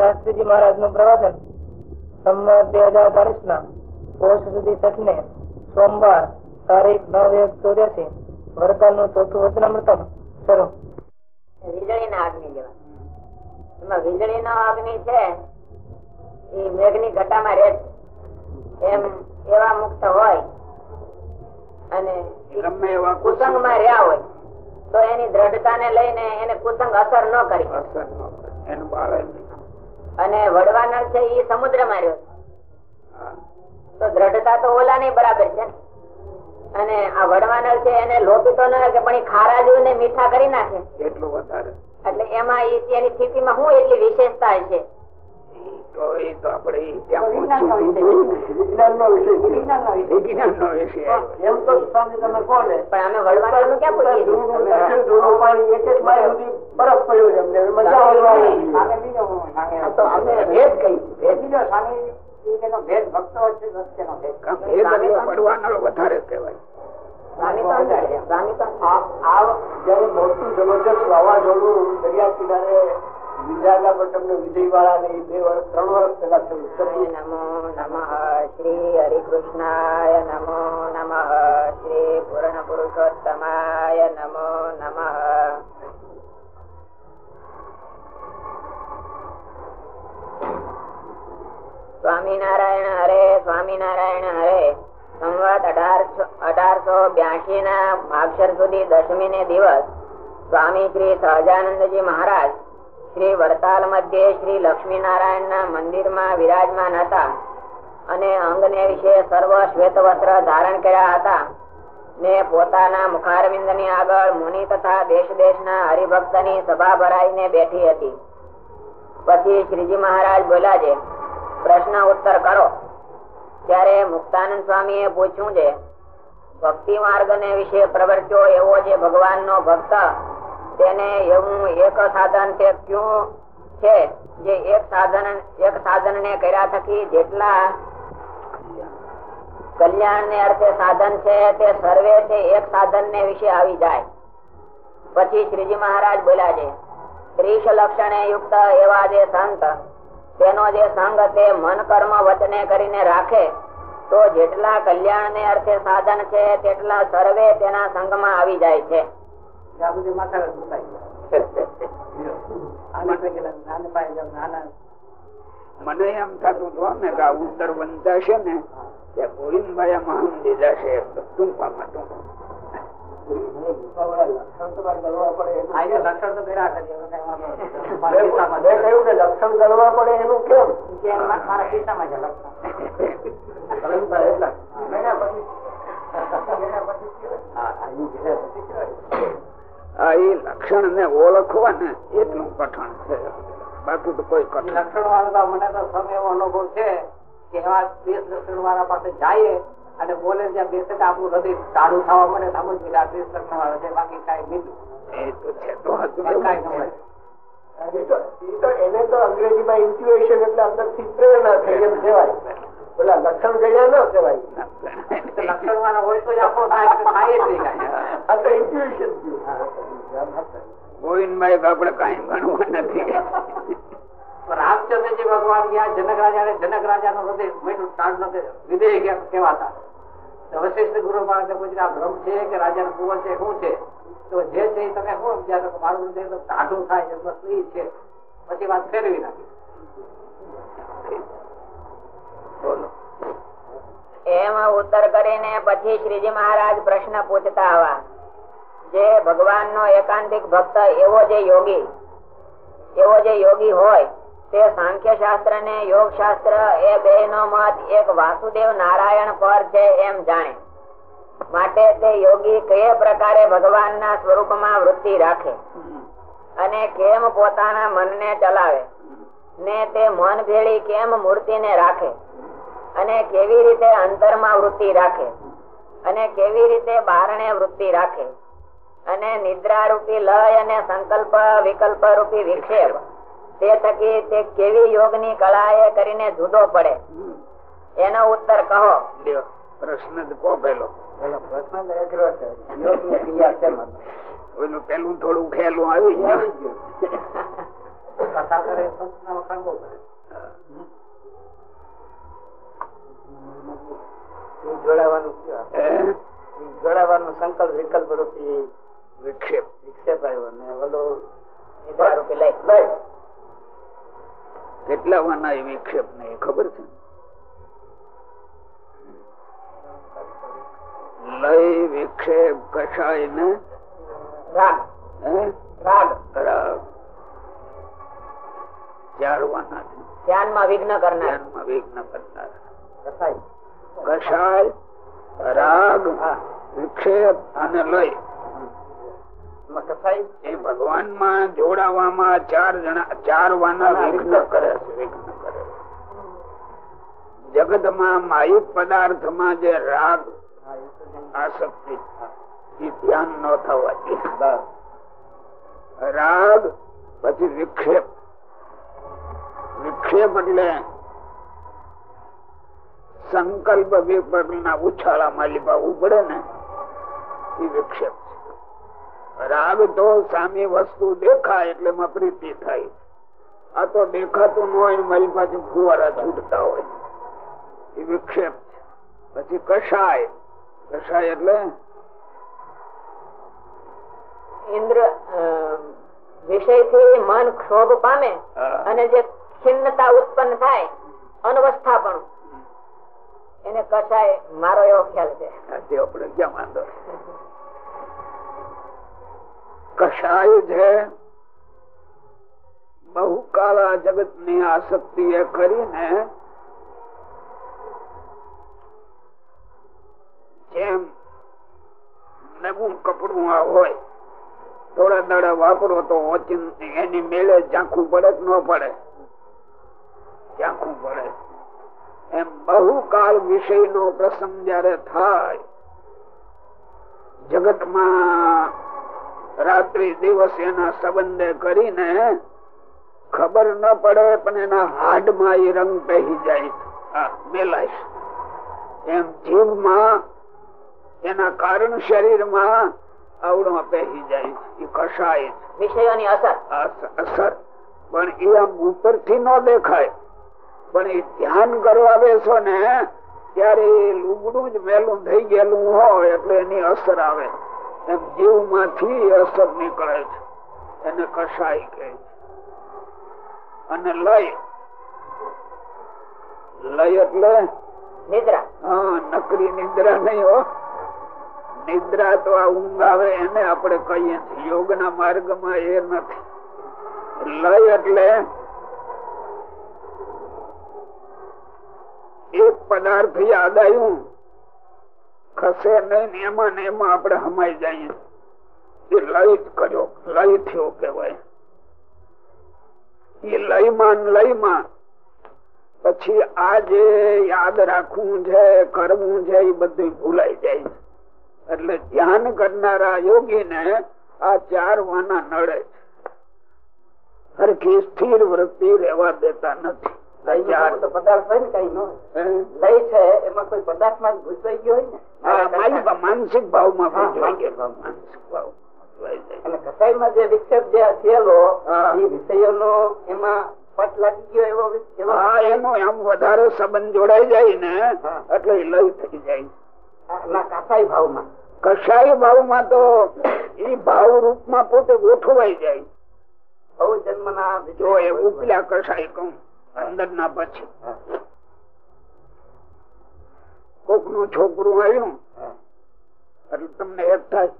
શાસ્ત્રીજી મહારાજનું પ્રવચન સંમત બે હજાર બાવીસ ના પોષ સુધી છઠ સોમવાર તારીખ નવ એક ચોર્યાસી વરકાલનું ચોથું વચનામૃતમ શરૂ વીજળી ના અગ્નિ જેવા એમાં વીજળી નો અગ્નિ છે એ મેઘની ઘટામાં રહે એમ એવા મુક્ત હોય અને કુસંગમાં રહ્યા હોય તો એની દ્રઢતા ને લઈને એને કુસંગ અસર ન કરી શકે. અસર ન કરે. એનું બાળે નહીં. અને વડવાનળ છે એ સમુદ્રમાં રહ્યો તો દ્રઢતા તો ઓલા ની બરાબર છે. અને આ વડવાનળ છે એને લોપીતો ન કે પણ એ ખારા જેવું ને મીઠા કરી નાખે. એટલું વધારે. એટલે એમાં એની સ્થિતિમાં શું એટલી વિશેષતા છે? તો એ તો આપણે. એમ તો સ્વામી તમે કહો ને પણ અમે વડવાનળનું ક્યાં પૂછીએ? છીએ? કાં ભેદ એટલે પડવાનળ વધારે કહેવાય. છે. જયારે મોટું જબરજસ્ત વાવાઝોડું દરિયા કિનારે વિજાગા પર તમને વિજયવાળા ને બે વર્ષ ત્રણ વર્ષ પહેલા થયું. નમો નમઃ શ્રી હરિકૃષ્ણાય નમો નમઃ શ્રી પૂર્ણ પુરુષોત્તમાય નમો નમઃ. સ્વામિનારાયણ હરે સ્વામિનારાયણ હરે. સંવત અઢારસો બ્યાસી ના માક્ષર સુધી દશમી ને દિવસ સ્વામી સહજાનંદજી મહારાજ શ્રી વડતાલ મધ્યે શ્રી લક્ષ્મીનારાયણ ના મંદિરમાં વિરાજમાન હતા અને અંગને વિશે સર્વ શ્વેત ધારણ કર્યા હતા ને પોતાના મુખારવિંદની આગળ મુનિ તથા દેશ દેશ ના હરિભક્તની સભા ભરાઈને બેઠી હતી. પછી શ્રીજી મહારાજ બોલ્યા છે, પ્રશ્ન ઉત્તર કરો. ત્યારે મુક્તાનંદ સ્વામી એ પૂછ્યું છે, ભક્તિ માર્ગ ને વિશે પ્રવર્ત્યો એવો જે ભગવાન નો ભક્ત, તેને એવું એક સાધન છે ક્યું છે જે એક સાધન એક સાધન ને કર્યા થકી જેટલા કલ્યાણ ને અર્થે સાધન છે તે સર્વે તે એક સાધન ને વિશે આવી જાય. પછી શ્રીજી મહારાજ બોલ્યા છે, ત્રીસ લક્ષણે યુક્ત એવા જે સંત તેનો જે સંગ તે મન કર્મ વચને કરીને રાખે તો જેટલા કલ્યાણ ને અર્થે સાધન છે તેટલા સર્વે તેના સંગમાં આવી જાય છે. મને એમ થતું હતું ને કે ઉત્તર બનતા છે ને તે ગોવિંદભાઈ મહાન દીધા છે ટૂંકામાં ટૂંક મેં કહ્યું કે લક્ષણ ગણવા પડે એનું કેમ? આ એ લક્ષણ. ને ઓળખવા ને એટલું કઠણ છે. બાકી તો કોઈ કઠણ લક્ષણ વાળા મને તો સમય એવો અનુભવ છે કે એવા દેશ લક્ષણ વાળા પાસે જઈએ અને બોલે ત્યાં બેસે આપણું હૃદય ટાઢું થવા મળે તો આપણે કીધું આ દેશ છે બાકી કઈ બીજું. એ તો છે તો હતું કઈ તો એને તો અંગ્રેજીમાં ઇન્ટ્યુએશન એટલે અંદરથી પ્રેરણા થઈ એમ કહેવાય. પેલા લક્ષણ ગયા ન કહેવાય. લક્ષણ વાળા હોય તો આપણો થાય જ નહીં આ તો ઇન્ટ્યુએશન ગોવિંદભાઈ તો કઈ ગણવા નથી. રામચંદ્રજી ભગવાન ગયા જનક રાજા ને જનક રાજા નું હૃદય કેમ કેવાતા તો વશિષ્ઠ ગુરુ મહારાજે પૂછ્યું આ ભ્રમ છે કે રાજા નું કુંવર છે, શું છે? તો જે છે તમે શું સમજ્યા? મારું હૃદય તો ટાઢું થાય છે, બસ એ છે. પછી વાત ફેરવી નાખી. બોલો. એમ ઉત્તર કરીને પછી શ્રીજી મહારાજ પ્રશ્ન પૂછતા આવા. જે ભગવાન નો એકાંતિક ભક્ત એવો જે યોગી, એવો જે યોગી હોય તે સાંખ્ય શાસ્ત્ર ને યોગ શાસ્ત્ર એ બે નો મત, એક વાસુદેવ નારાયણ પર છે એમ જાણે. માટે તે યોગી કયા પ્રકારે ભગવાનના સ્વરૂપમાં વૃત્તિ રાખે? અને કેમ પોતાના મનને ચલાવે? ને તે મન ભેળી કેમ મૂર્તિને રાખે? અને કેવી રીતે અંતરમાં વૃત્તિ રાખે? અને કેવી રીતે બારણે વૃત્તિ રાખે? અને નિદ્રા રૂપી લય અને સંકલ્પ વિકલ્પ રૂપી વિક્ષેપ તે થકી તે કેવી યોગની એ કરીને જુદો પડે? એનો ઉત્તર કહો. પ્રશ્ન કહો પેલો છે. પેલું થોડું ખેલું આવી જોડાવાનું જોડાવાનું સંકલ્પ વિકલ્પ રૂપી વિક્ષેપ. વિક્ષેપ આવ્યો ને ઓલો નિદ્રા રૂપી લઈ. લઈ. કેટલા વાના એ વિક્ષેપ ને ખબર છે? લય વિક્ષેપ કસાય ને. ચાર વાના ધ્યાનમાં વિઘ્ન કરનાર. ધ્યાનમાં વિઘ્ન કરનાર. કસાય રાગ. વિક્ષેપ અને લય. એ ભગવાનમાં જોડાવામાં ચાર જણા ચાર વાના વિઘ્ન કરે છે વિઘ્ન કરે જગતમાં માહિત પદાર્થમાં જે રાગ આસક્તિ એ ધ્યાન ન થવા રાગ પછી વિક્ષેપ. વિક્ષેપ એટલે સંકલ્પ વિપર ના ઉછાળા માલિકા ઉપડે ને એ વિક્ષેપ. રાગ તો સામી વસ્તુ દેખાય એટલે માં પ્રીતિ થાય. આ તો દેખાતું ન હોય મારી પાસે ફુવારા છૂટતા હોય. એ વિક્ષેપ છે. પછી કશાય. કશાય એટલે? ઇન્દ્ર વિષયથી મન ક્ષોભ પામે અને જે ખિન્નતા ઉત્પન્ન થાય અનવસ્થા પણ એને કશાય મારો એવો ખ્યાલ છે. આપણે ક્યાં વાંધો? કષાય છે બહુ કાળા જગતની આસક્તિ એ કરીને જેમ નવું કપડું આ હોય, થોડા દાડા વાપરો તો એની મેળે ઝાંખું પડે ન પડે? ઝાંખું પડે. એમ બહુ કાળ વિષય નો પ્રસંગ જયારે થાય, જગતમાં રાત્રિ દિવસ એના સંબંધે કરીને ખબર ન પડે પણ એના હાડમાં એ રંગ પહેરી જાય. આ એમ એમ જીવમાં એના કારણ શરીરમાં આવડો પહેરી જાય. એ કસાય. વિષયોની અસર. અસ- અસર. પણ એ આમ ઉપરથી ન દેખાય. પણ એ ધ્યાન કરવા બેસો ને ત્યારે એ લુગડું જ મેલું થઈ ગયેલું હોય એટલે એની અસર આવે. જીવમાંથી અસર નીકળે છે. એને કસાય કહે છે. અને લય. લય એટલે નિદ્રા. હા નકરી નિદ્રા નહીં હો. નિદ્રા તો આ ઊંઘ આવે એને આપણે કહીએ છીએ. યોગ ના માર્ગમાં એ નથી. લય એટલે એક પદાર્થ યાદ આવ્યું. ખસે નહીં એમાં ને એમાં આપણે હમાઈ જઈએ. એ લય કર્યો, લય થયો કેવાય એ લયમાં લયમાં. પછી આ જે યાદ રાખવું છે, કરવું છે, એ બધું ભૂલાઈ જાય. એટલે ધ્યાન કરનારા યોગી ને આ ચાર વાના નડે છે. હરખી સ્થિર વૃત્તિ રહેવા દેતા નથી. ને નો એમાં ને? માનસિક ભાવ. માં. અને કસાઈમાં જે વિક્ષેપ જે થયેલો એ એ વિષયોનો એમાં પટ લાગી ગયો એવો વિ- એનો આમ વધારે સંબંધ જોડાઈ જાય ને એટલે લય થઈ જાય. ના કાસાઈ ભાવમાં. કસાઈ ભાવમાં તો એ ભાવ રૂપમાં પોતે ગોઠવાઈ જાય. બહુ જન્મના જો એ ઉપલા કસાઈ કહું. અંદર ના પછી કોકનું છોકરું આવ્યું. એટલે તમને એક થાય.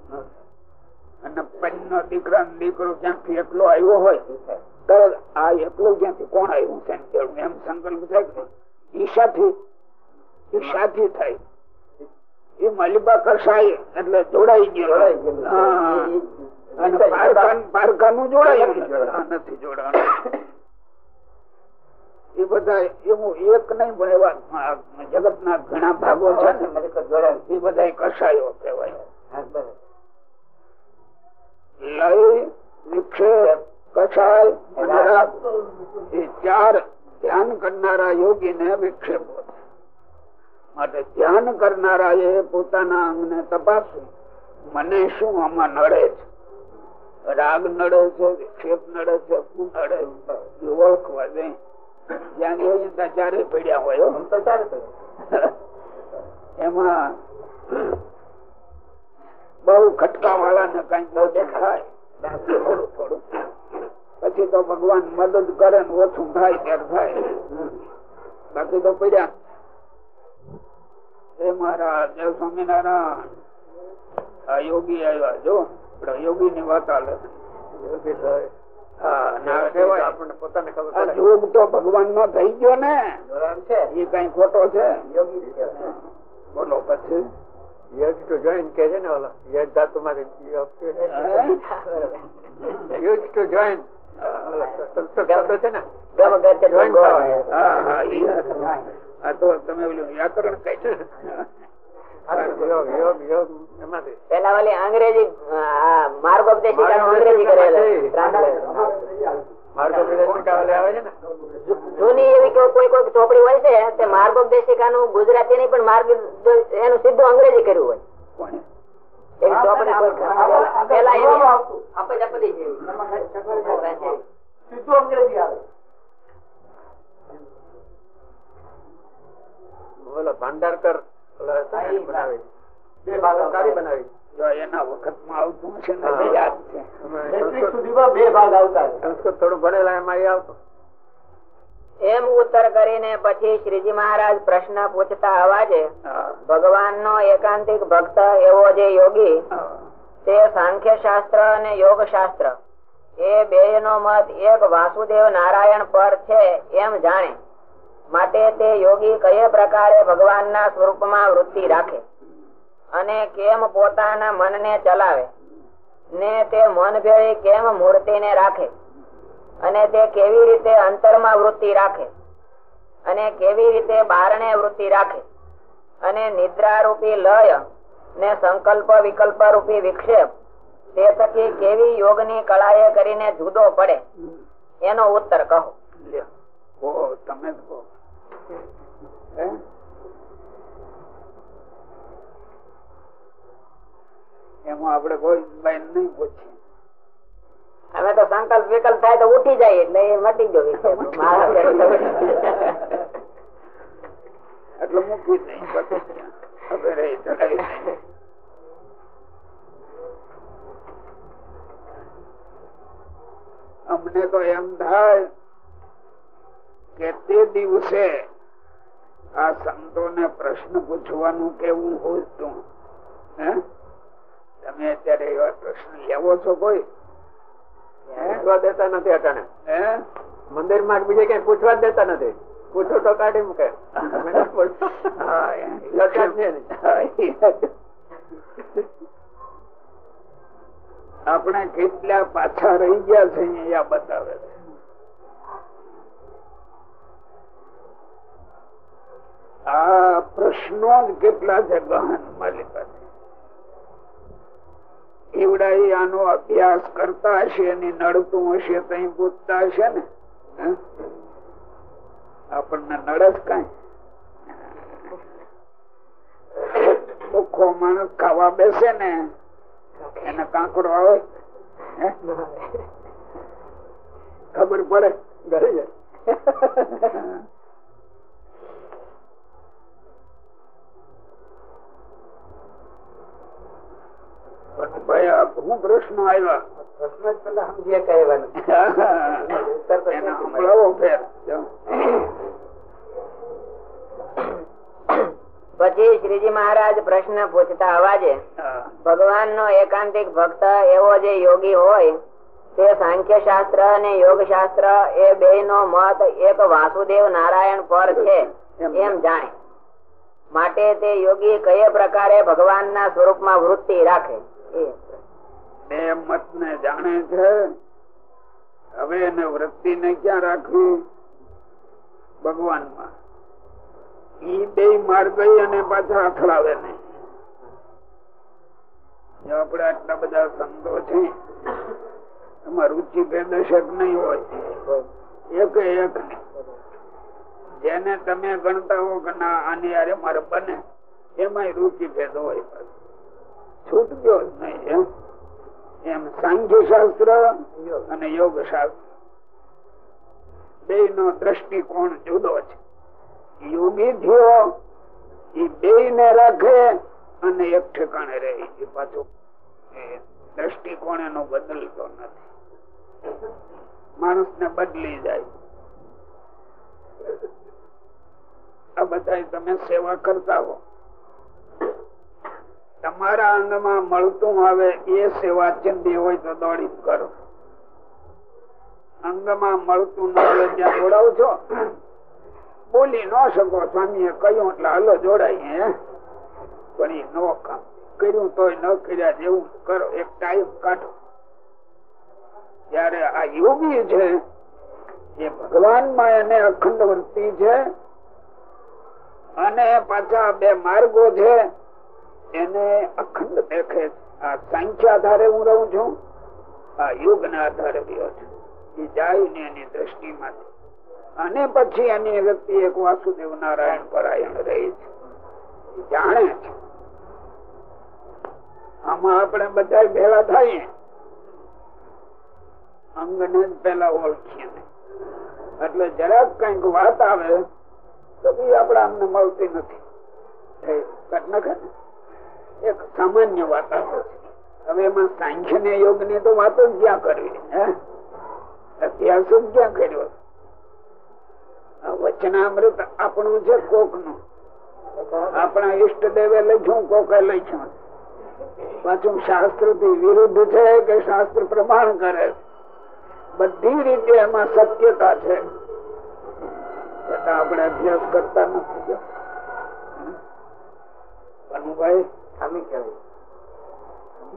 અને પૈનો દીકરા દીકરો ક્યાંથી એકલો આવ્યો હોય? તરત આ એકલો ક્યાંથી? કોણ આવ્યું છે એમ સંકલ્પ થાય કે ઈશાથી. ઈશાથી થાય. એ મલિબા કસાય એટલે જોડાઈ ગયો. અને પારકાનું જોડાયું. નથી નથી. એ બધા એવું એક નહીં પણ એવા જગત ના ઘણા ભાગો છે ને એ બધા કસાયો કહેવાય. લય વિક્ષેપ કસાય રાગ એ ચાર ધ્યાન કરનારા યોગી ને વિક્ષેપો માટે ધ્યાન કરનારા એ પોતાના અંગને તપાસવું. મને શું આમાં નડે છે? રાગ નડે છે વિક્ષેપ નડે છે શું નડે એ ઓળખવા જાય જ્યાં જોઈએ ત્યાં ચારે પડ્યા હોય હો. તો ચાલે છે. એમાં બહુ ખટકા વાળા ને કઈ બહુ દેખાય. થોડું થોડું. પછી તો ભગવાન મદદ કરે ને ઓછું થાય ત્યારે થાય. બાકી તો પડ્યા. એ મારા જય સ્વામિનારાયણ. આ યોગી આવ્યા જો. યોગી ની વાત હાલે. યોગી ના કહેવાય. આપણને પોતાને ખબર આ પડે. જોગ તો ભગવાન નો થઈ ગયો ને. એ કઈ ખોટો છે? બોલો પછી. જોઈન કે છે ને ઓલા યજ ધાતુ માંથી ટુ જોઈન. તો તમે વ્યાકરણ કઈ છે યોગ યોગ યોગ એમાંથી પેલા વાલી અંગ્રેજી આ, માર્ગોપદેશિકા અંગ્રેજી જૂની એવી કોઈ કોઈ ચોપડી હોય છે તે માર્ગોપદેશિકા નું ગુજરાતી નહીં પણ માર્ગ એનું સીધું અંગ્રેજી કર્યું હોય? એવી ચોપડી પેલા એની આપે જ આપી જેવી. સીધું અંગ્રેજી આવે. બોલો ભાંડારકર આવતું છે. બે ભાગ આવતા સંસ્કૃત થોડું ભણેલા એમાં ઉત્તર કરીને પછી શ્રીજી મહારાજ પ્રશ્ન પૂછતા અવાજે. ભગવાન નો એકાંતિક ભક્ત એવો જે યોગી તે સાંખ્ય શાસ્ત્ર અને યોગ શાસ્ત્ર એ બે નો મત એક વાસુદેવ નારાયણ પર છે એમ જાણે. માટે તે યોગી કયે પ્રકારે ભગવાનના સ્વરૂપમાં વૃત્તિ રાખે? અને કેમ પોતાના મનને ચલાવે? ને તે મન ભેળી કેમ મૂર્તિને રાખે? અને તે કેવી રીતે અંતરમાં વૃત્તિ રાખે? અને કેવી રીતે બારણે વૃત્તિ રાખે? અને નિદ્રારૂપી લય ને સંકલ્પ વિકલ્પ રૂપી વિક્ષેપ તે થકી કેવી યોગની કળાએ કરીને જુદો પડે? એનો ઉત્તર કહો. તમે? એમાં આપણે કોઈ ભાઈ નહીં પૂછીએ. અમે તો સંકલ્પ વિકલ્પ થાય તો ઉઠી જાય એટલે એ મટી ગયો એટલે મૂકી પછી દઈ. અમને તો એમ થાય કે તે દિવસે આ સંતો ને પ્રશ્ન પૂછવાનું કેવું હોતું હે? તમે અત્યારે એવા પ્રશ્ન લેવો છો કોઈ? પૂછવા દેતા નથી અટાણે. મંદિરમાં બીજે ક્યાંય પૂછવા જ દેતા નથી. પૂછો તો કાઢી મૂકે. આપણે કેટલા પાછા રહી ગયા છે અહીંયા બતાવે છે. આ પ્રશ્નો જ કેટલા છે ગહન મારી પાસે? એવડા આનો અભ્યાસ કરતા હશે એની નડતું હશે તો પૂછતા હશે ને? આપણને નડસ કઈ? ભૂખો માણસ ખાવા બેસે ને એને કાંકરો આવે? ખબર પડે? ઘરે જાય. ભાઈ પ્રશ્ન આવ્યા. પછી શ્રીજી મહારાજ પ્રશ્ન પૂછતા અવાજે ભગવાન નો એકાંતિક ભક્ત એવો જે યોગી હોય તે સાંખ્ય શાસ્ત્ર અને યોગ શાસ્ત્ર એ બે નો મત એક વાસુદેવ નારાયણ પર છે એમ જાણે. માટે તે યોગી કયા પ્રકારે ભગવાનના સ્વરૂપમાં વૃત્તિ રાખે? બે મત ને જાણે છે, હવે એને વૃત્તિ ને ક્યાં રાખવી? ભગવાનમાં ઈ બે માર્ગ અને પાછા અથડાવે નહીં. આપડે આટલા બધા સંતો છે, એમાં રુચિ પ્રદર્શક નહીં હોય. એક એક જેને તમે ગણતા હો કે ના, આની યારે મારે બને એમાં રુચિ ભેદ હોય પાછો. જ નહીં, એમ? સાંખ્ય શાસ્ત્ર અને યોગ શાસ્ત્ર બે નો દ્રષ્ટિકોણ જુદો છે. યોગી થયો એ બે ને રાખે અને એક ઠેકાણે રહે છે પાછું. દ્રષ્ટિકોણ એનો બદલતો નથી. માણસ ને બદલી જાય. આ બધા તમે સેવા કરતા હો. તમારા અંગમાં મળતું આવે એ સેવા ચંદી હોય તો દોડી કરો. અંગમાં મળતું ન આવે ત્યાં જોડાવ છો? બોલી ન શકો સ્વામી એ કહ્યું, એટલે હાલો જોડાય પણ એ નો કામ. કર્યું તોય ન કર્યા જેવું કરો, એક ટાઈમ કાઢો. ત્યારે આ યોગી છે, એ ભગવાનમાં એને અખંડ વૃત્તિ છે, અને પાછા બે માર્ગો છે એને અખંડ દેખે. આ સંખ્યા આધારે હું રહું છું, આ યુગ ના આધારે એ જાય ને એની દ્રષ્ટિમાંથી. અને પછી એની વ્યક્તિ એક વાસુદેવ નારાયણ પરાયણ રહી છે. જાણે છે. આમાં આપણે બધા ભેળા થાય અંગને જ પેલા ઓળખીએ. એટલે જરાક કંઈક વાત આવે, તો બી આપડા અમને મળતી નથી. એક સામાન્ય વાતો છે હવે એમાં સાંખ્ય ને યોગની તો વાતો ક્યાં કરવી? અભ્યાસ ક્યાં કર્યો? વચનામૃત આપણું છે કોકનું આપણા ઈષ્ટ દેવે લખ્યું, કોકે લખ્યું. પાછું શાસ્ત્રથી વિરુદ્ધ છે કે શાસ્ત્ર પ્રમાણ કરે? બધી રીતે એમાં સત્યતા છે. છતાં આપણે અભ્યાસ કરતા નથી ભાઈ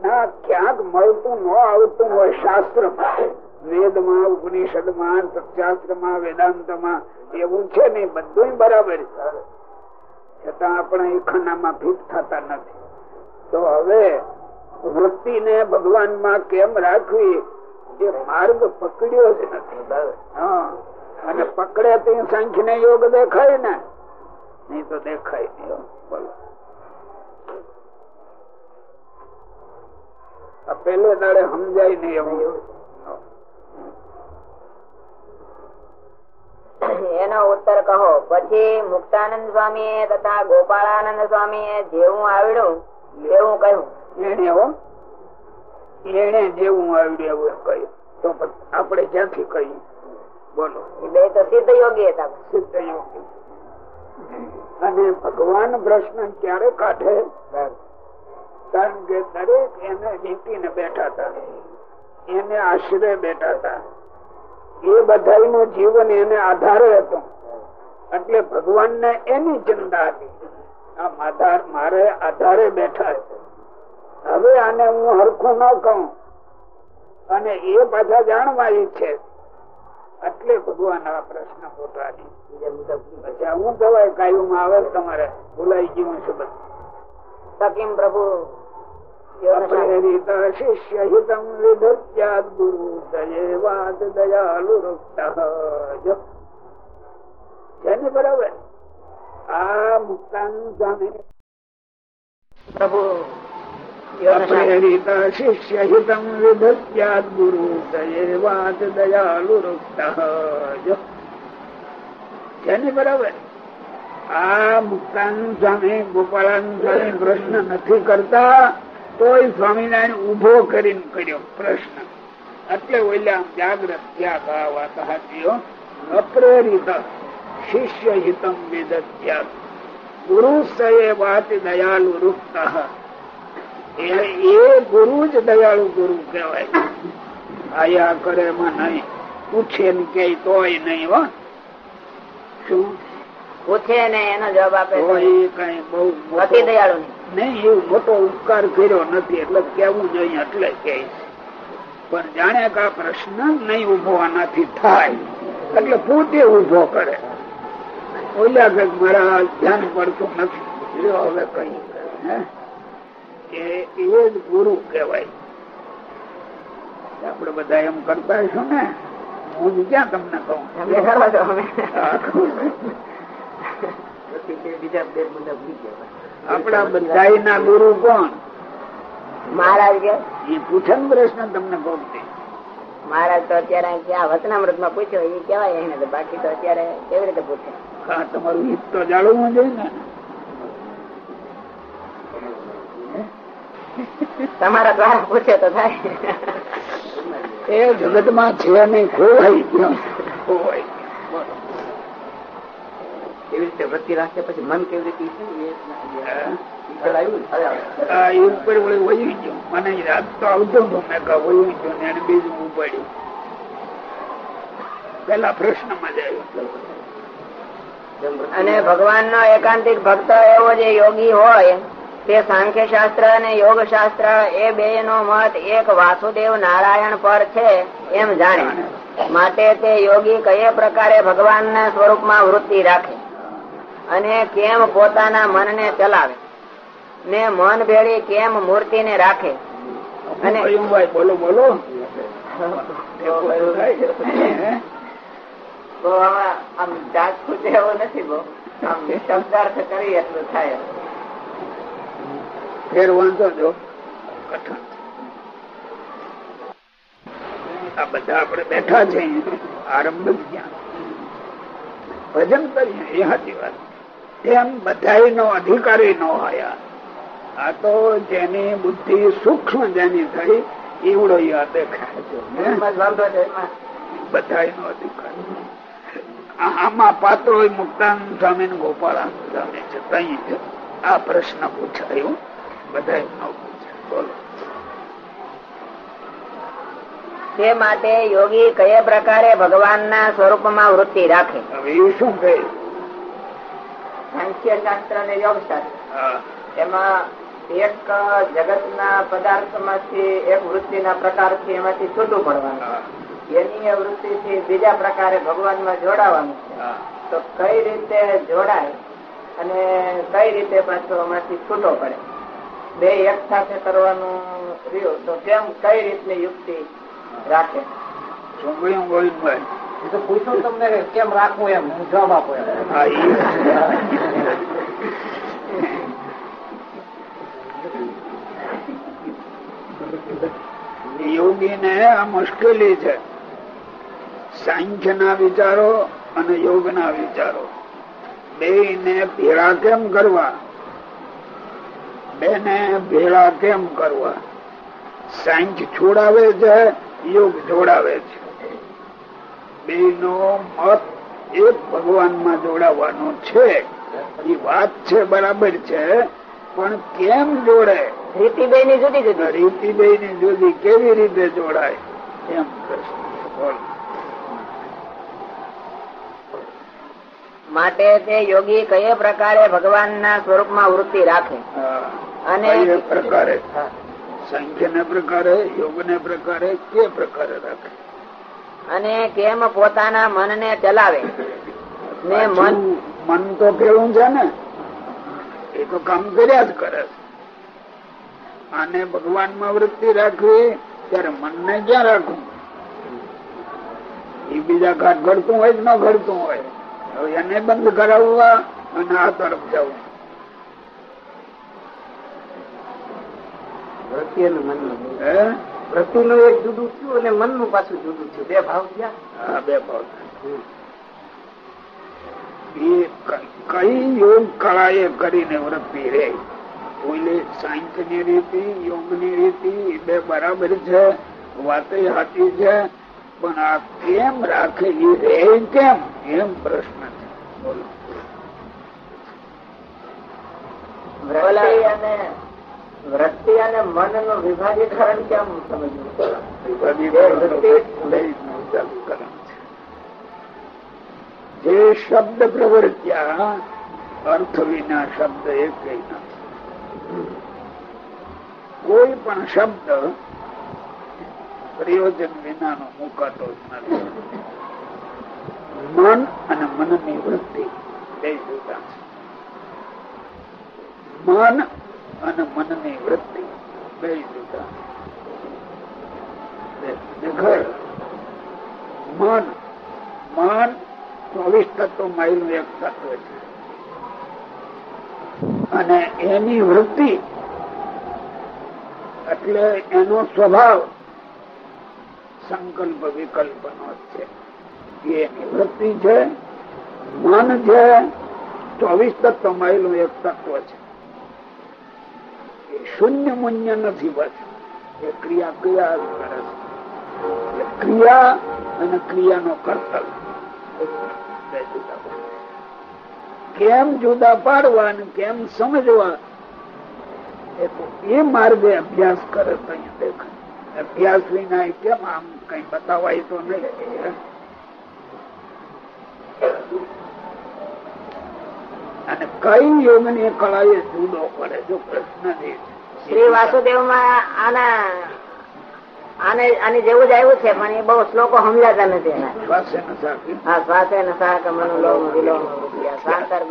ના, ક્યાંક મળતું ન આવતું હોય શાસ્ત્ર. વેદમાં ઉપનિષદમાં શાસ્ત્રમાં વેદાંતમાં એવું છે ને બધું બરાબર છતાં આપણે એ ખાનામાં ફીટ થતા નથી. તો હવે વૃત્તિ ને ભગવાનમાં કેમ રાખવી, એ માર્ગ પકડ્યો જ નથી. હા, અને પકડે તે સંખ્ય યોગ દેખાય ને. નહીં તો દેખાય નહીં બોલો. પેલે દાડે સમજાય નહીં એવું. એનો ઉત્તર કહો. પછી મુક્તાનંદ સ્વામી તથા ગોપાળાનંદ સ્વામી જેવું આવડ્યું તેવું કહ્યું. એને જેવું આવડ્યું એવું કહ્યું. તો આપણે ક્યાંથી કહ્યું? બોલો. બે તો સિદ્ધ યોગી હતા. સિદ્ધ યોગી અને ભગવાન પ્રશ્ન ક્યારે કાઢે? કારણ કે દરેક એને નીતિને બેઠા હતા એને આશરે બેઠા હતા એ બધા જીવન એને આધારે હતું. એટલે ભગવાન ને એની ચિંતા હતી. મારે આધારે બેઠા હવે આને હું હરખું ન કહું. અને એ પાછા જાણવા ઈચ્છે એટલે ભગવાન આ પ્રશ્ન પોતાની હું કહેવાય કાયું આવે તમારે. ભૂલાઈ ગયું છે બધું. સકીમ પ્રભુ શિષ્ય હિતમ વિધત્યાદ ગુરુ દયેવાદ દયાલુ જેને બરાબર આ મુક્તાન સ્વામી પ્રભુ પ્રેરિત શિષ્ય હિતમ વિધત્યાદ ગુરુ દયેવાદ દયાલુ બરાબર આ મુક્તાન સ્વામી સ્વામી પ્રશ્ન નથી કરતા તોય સ્વામિનારાયણ ઊભો કરીને કર્યો પ્રશ્ન. એટલે ઓલા જાગ્રત વાત હાથીઓ અપ્રેરિત શિષ્ય હિતમ વિદત્યાગ. ગુરુ સયે વાત દયાલુ રૂપ એ ગુરુ જ દયાળુ ગુરુ કહેવાય. આયા કરે માં નહીં. પૂછે ને કે તોય નહીં હો. શું? પૂછે ને એનો જવાબ આપે કઈ બહુ અતિ દયાળુ નહીં એવું મોટો ઉપકાર કર્યો નથી. એટલે કેવું જોઈએ એટલે કે પણ જાણે કે આ પ્રશ્ન નહીં ઊભો આનાથી થાય. એટલે પોતે ઊભો કરે. ઓલા કે મારા ધ્યાન પડતું નથી. હવે કઈ કે એ જ ગુરુ કહેવાય. આપડે બધા એમ કરતા હશું ને હું ક્યાં તમને કહું? આપણા બધા ના ગુરુ કોણ? મહારાજ કે? એ પૂછે પ્રશ્ન તમને તે. મહારાજ તો અત્યારે ક્યાં વચનામૃતમાં પૂછ્યો એ કેવાય એને તો. બાકી તો અત્યારે કેવી રીતે પૂછે? હા તમારું હિત તો જાળવવું જોઈએ ને. તમારા દ્વારા પૂછે તો થાય. એ જગતમાં છે નહીં ખોવાઈ ગયો. ખોવાઈ. કેવી રીતે વૃત્તિ રાખે પછી મન કેવી રીતે ને. ઉપર વળી વહી મને યાદ તો આવતો હતો મેં કહા વહી ગયો ને એને બીજું ઉપાડ્યું. પેલા પ્રશ્નમાં જ આવ્યો. જેમ વૃત્તિ અને ભગવાન નો એકાંતિક ભક્ત એવો જે યોગી હોય તે સાંખ્ય શાસ્ત્ર અને યોગ શાસ્ત્ર એ બે નો મત એક વાસુદેવ નારાયણ પર છે એમ જાણે. માટે તે યોગી કયે પ્રકારે ભગવાનના સ્વરૂપમાં વૃત્તિ રાખે? અને કેમ પોતાના મનને ચલાવે? ને મન ભેળી કેમ મૂર્તિને રાખે? અને બોલો બોલો. તો આમ જાત ખૂટે એવો નથી બહુ. આમ શબ્દાર્થ કરી એટલું થાય. ફેર વાંધો જો. આ બધા આપણે બેઠા છે આરંભ જ ક્યાં ભજન કરીએ એ સાચી વાત. એમ બધા નો અધિકારી નો હોય આ તો જેની બુદ્ધિ સૂક્ષ્મ જેની થઈ એવડો દેખાય બધા નો અધિકાર. આ- આમાં પાત્રો મુક્તાન સ્વામી ને સ્વામી છે તઈ છે. આ પ્રશ્ન પૂછાયો. બધા નો પૂછાય બોલો. તે માટે યોગી કયા પ્રકારે ભગવાનના સ્વરૂપમાં વૃત્તિ રાખે? હવે શું કહે? સાંખ્ય શાસ્ત્ર અને યોગ શાસ્ત્ર એમાં એક જગતના પદાર્થમાંથી એક વૃત્તિના પ્રકારથી એમાંથી છૂટું પડવાનું. એની વૃત્તિ થી બીજા પ્રકારે ભગવાનમાં જોડાવાનું છે. તો કઈ રીતે જોડાય અને કઈ રીતે પાછો એમાંથી છૂટો પડે? બે એક સાથે કરવાનું રહ્યું તો કેમ કઈ રીતની યુક્તિ રાખે? કહ્યું ગોવિંદભાઈ એ તો પૂછું તમને કેમ રાખવું એમ? હું જવાબ આપો એમ. હા, યોગી ને આ મુશ્કેલી છે. સાંખ્ય ના વિચારો અને યોગ ના વિચારો. બે ને ભેળા કેમ કરવા? બે ને ભેળા કેમ કરવા? સાંખ્ય છોડાવે છે યોગ જોડાવે છે. બે નો મત એક ભગવાનમાં જોડાવાનો છે. એ વાત છે બરાબર છે પણ કેમ જોડે? રીતિ ની જુદી જુદી. રીતિ ની જુદી કેવી રીતે જોડાય? એમ માટે તે યોગી કયે પ્રકારે ભગવાન ના સ્વરૂપમાં વૃત્તિ રાખે? અને પ્રકારે? સંખ્યા ને પ્રકારે યોગ ને પ્રકારે કે પ્રકારે રાખે? અને કેમ પોતાના મનને ચલાવે? ને મન મન તો કેવું છે ને એ તો કામ કર્યા જ કરે. આને ભગવાનમાં વૃત્તિ રાખવી ત્યારે મનને ક્યાં રાખવું? એ બીજા ઘાટ ઘડતું હોય કે ન ઘડતું હોય? હવે એને બંધ કરાવવા અને આ તરફ જવું. વૃત્તિ મન મનનું. હે નું એક જુદું થયું અને મનનું પાછું જુદું થયું. બે ભાવ થયા? બે ભાવ એ કઈ યોગ કળા એ કરીને વૃત્તિ રે ઓલી સાયન્સની રીતિ યોગની રીતિ એ બે બરાબર છે વાતે સાચી છે પણ આ કેમ રાખે? એ રે કેમ? એમ પ્રશ્ન છે. બોલો. અને વૃત્તિ અને મનનું વિભાગીકરણ કેમ સમજવું? જે શબ્દ પ્રવૃત્યા અર્થ વિના શબ્દ એક નથી. કોઈ પણ શબ્દ પ્રયોજન વિનાનો મુકાતો જ નથી. મન અને મનની વૃત્તિ બે જુદા છે. મન અને મનની વૃત્તિ બે જુદા મન મન ચોવીસ તત્વ માઇલ એક તત્વ છે. અને એની વૃત્તિ એટલે એનો સ્વભાવ સંકલ્પ વિકલ્પ નો છે. એની વૃત્તિ છે, મન છે ચોવીસ તત્વ માયેલું એક તત્વ છે. શૂન્ય મૂન્ય નથી બસ એ ક્રિયા ક્રિયા કરે છે. ક્રિયા અને ક્રિયાનો પાડવા. કેમ જુદા પાડવા અને કેમ સમજવા એ માર્ગે અભ્યાસ કરે તો અહીંયા દેખાય. અભ્યાસ વિના કેમ આમ કઈ બતાવાય તો નહીં. અને કઈ યોગની કળા એ જુદો પડે, જો પ્રશ્ન છે. શ્રી વાસુદેવમાં આના આને આની જેવું જ આવ્યું છે પણ એ બહુ શ્લોકો સમજાતા નથી. હા સ્વાસે ને સાક મનુ લોમ વિલોમ રૂપિયા શાંતર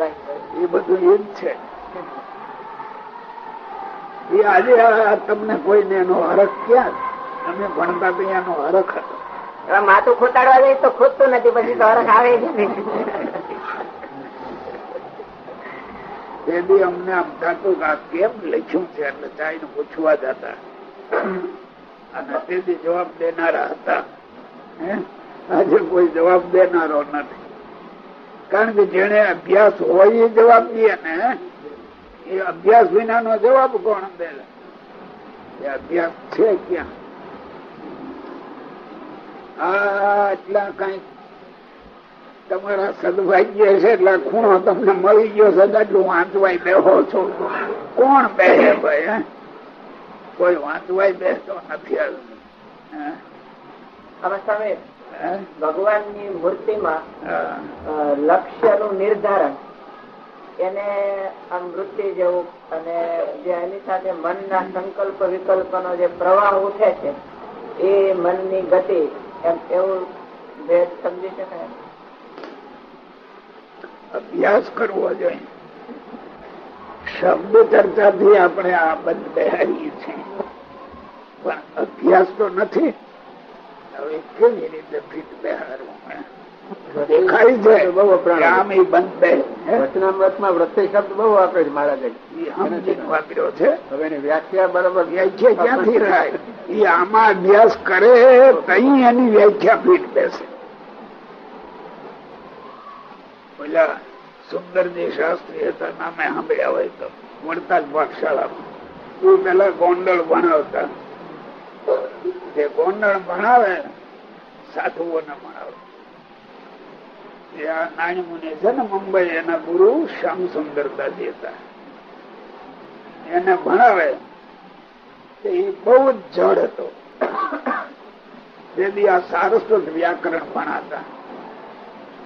એ બધું એ જ છે. એ આજે તમને કોઈને એનો હરખ ક્યાં? તમે ભણતા તો એનો હરખ હતો. માથું ખોટાડવા જાય તો ખોટતું નથી પછી તો હરખ આવે છે ને બી અમને આમ થતું કે આ કેમ લખ્યું છે? એટલે ચાઈને પૂછવા જતા. અને તેથી જવાબ દેનારા હતા. આજે કોઈ જવાબ દેનારો નથી. કારણ કે જેને અભ્યાસ હોય એ જવાબ દે ને, એ અભ્યાસ વિનાનો જવાબ કોણ દે? અભ્યાસ છે ક્યાં? આ એટલા કઈ તમારા સદભાગ્ય છે એટલે ખૂણો તમને મળી ગયો છે એટલું વાંચવાય બેહો છો કોણ બેહે ભાઈ કોઈ વાંચવાય બેસતો નથી? હવે હે? ભગવાનની મૂર્તિમાં લક્ષ્યનું નિર્ધારણ. એને આમ વૃત્તિ જેવું અને જે એની સાથે મનના સંકલ્પ વિકલ્પનો જે પ્રવાહ ઉઠે છે એ મનની ગતિ એમ એવું ભેદ સમજી શકાય? અભ્યાસ કરવો જોઈએ. શબ્દ ચર્ચાથી આપણે આ બંધ બેહારીએ છીએ પણ અભ્યાસ તો નથી. હવે કેવી રીતે ફીટ બેહારવું દેખાય છે. બહુ વપરાણ. કે આમ એ બંધ બે. વચનામૃતમાં વૃત્તિ શબ્દ બહુ વાપરે છે મહારાજ વાપર્યો છે. હવે એની વ્યાખ્યા બરાબર વ્યાખ્યા ક્યાંથી થાય? એ આમાં અભ્યાસ કરે તઈ એની વ્યાખ્યા ફીટ બેસે. પેલા સુંદરજી શાસ્ત્રી હતા, નામે સાંભળ્યા હોય તો વડતા જ પાઠશાળામાં એ પેલા ગોંડલ ભણાવતા. તે ગોંડલ ભણાવે સાધુઓને ભણાવે. આ નાની મુનિ છે ને મુંબઈ એના ગુરુ શ્યામ સુંદરદાસજી હતા. એને ભણાવે એ બહુ જ જડ હતો. તેથી આ સારસ્વત વ્યાકરણ ભણાતા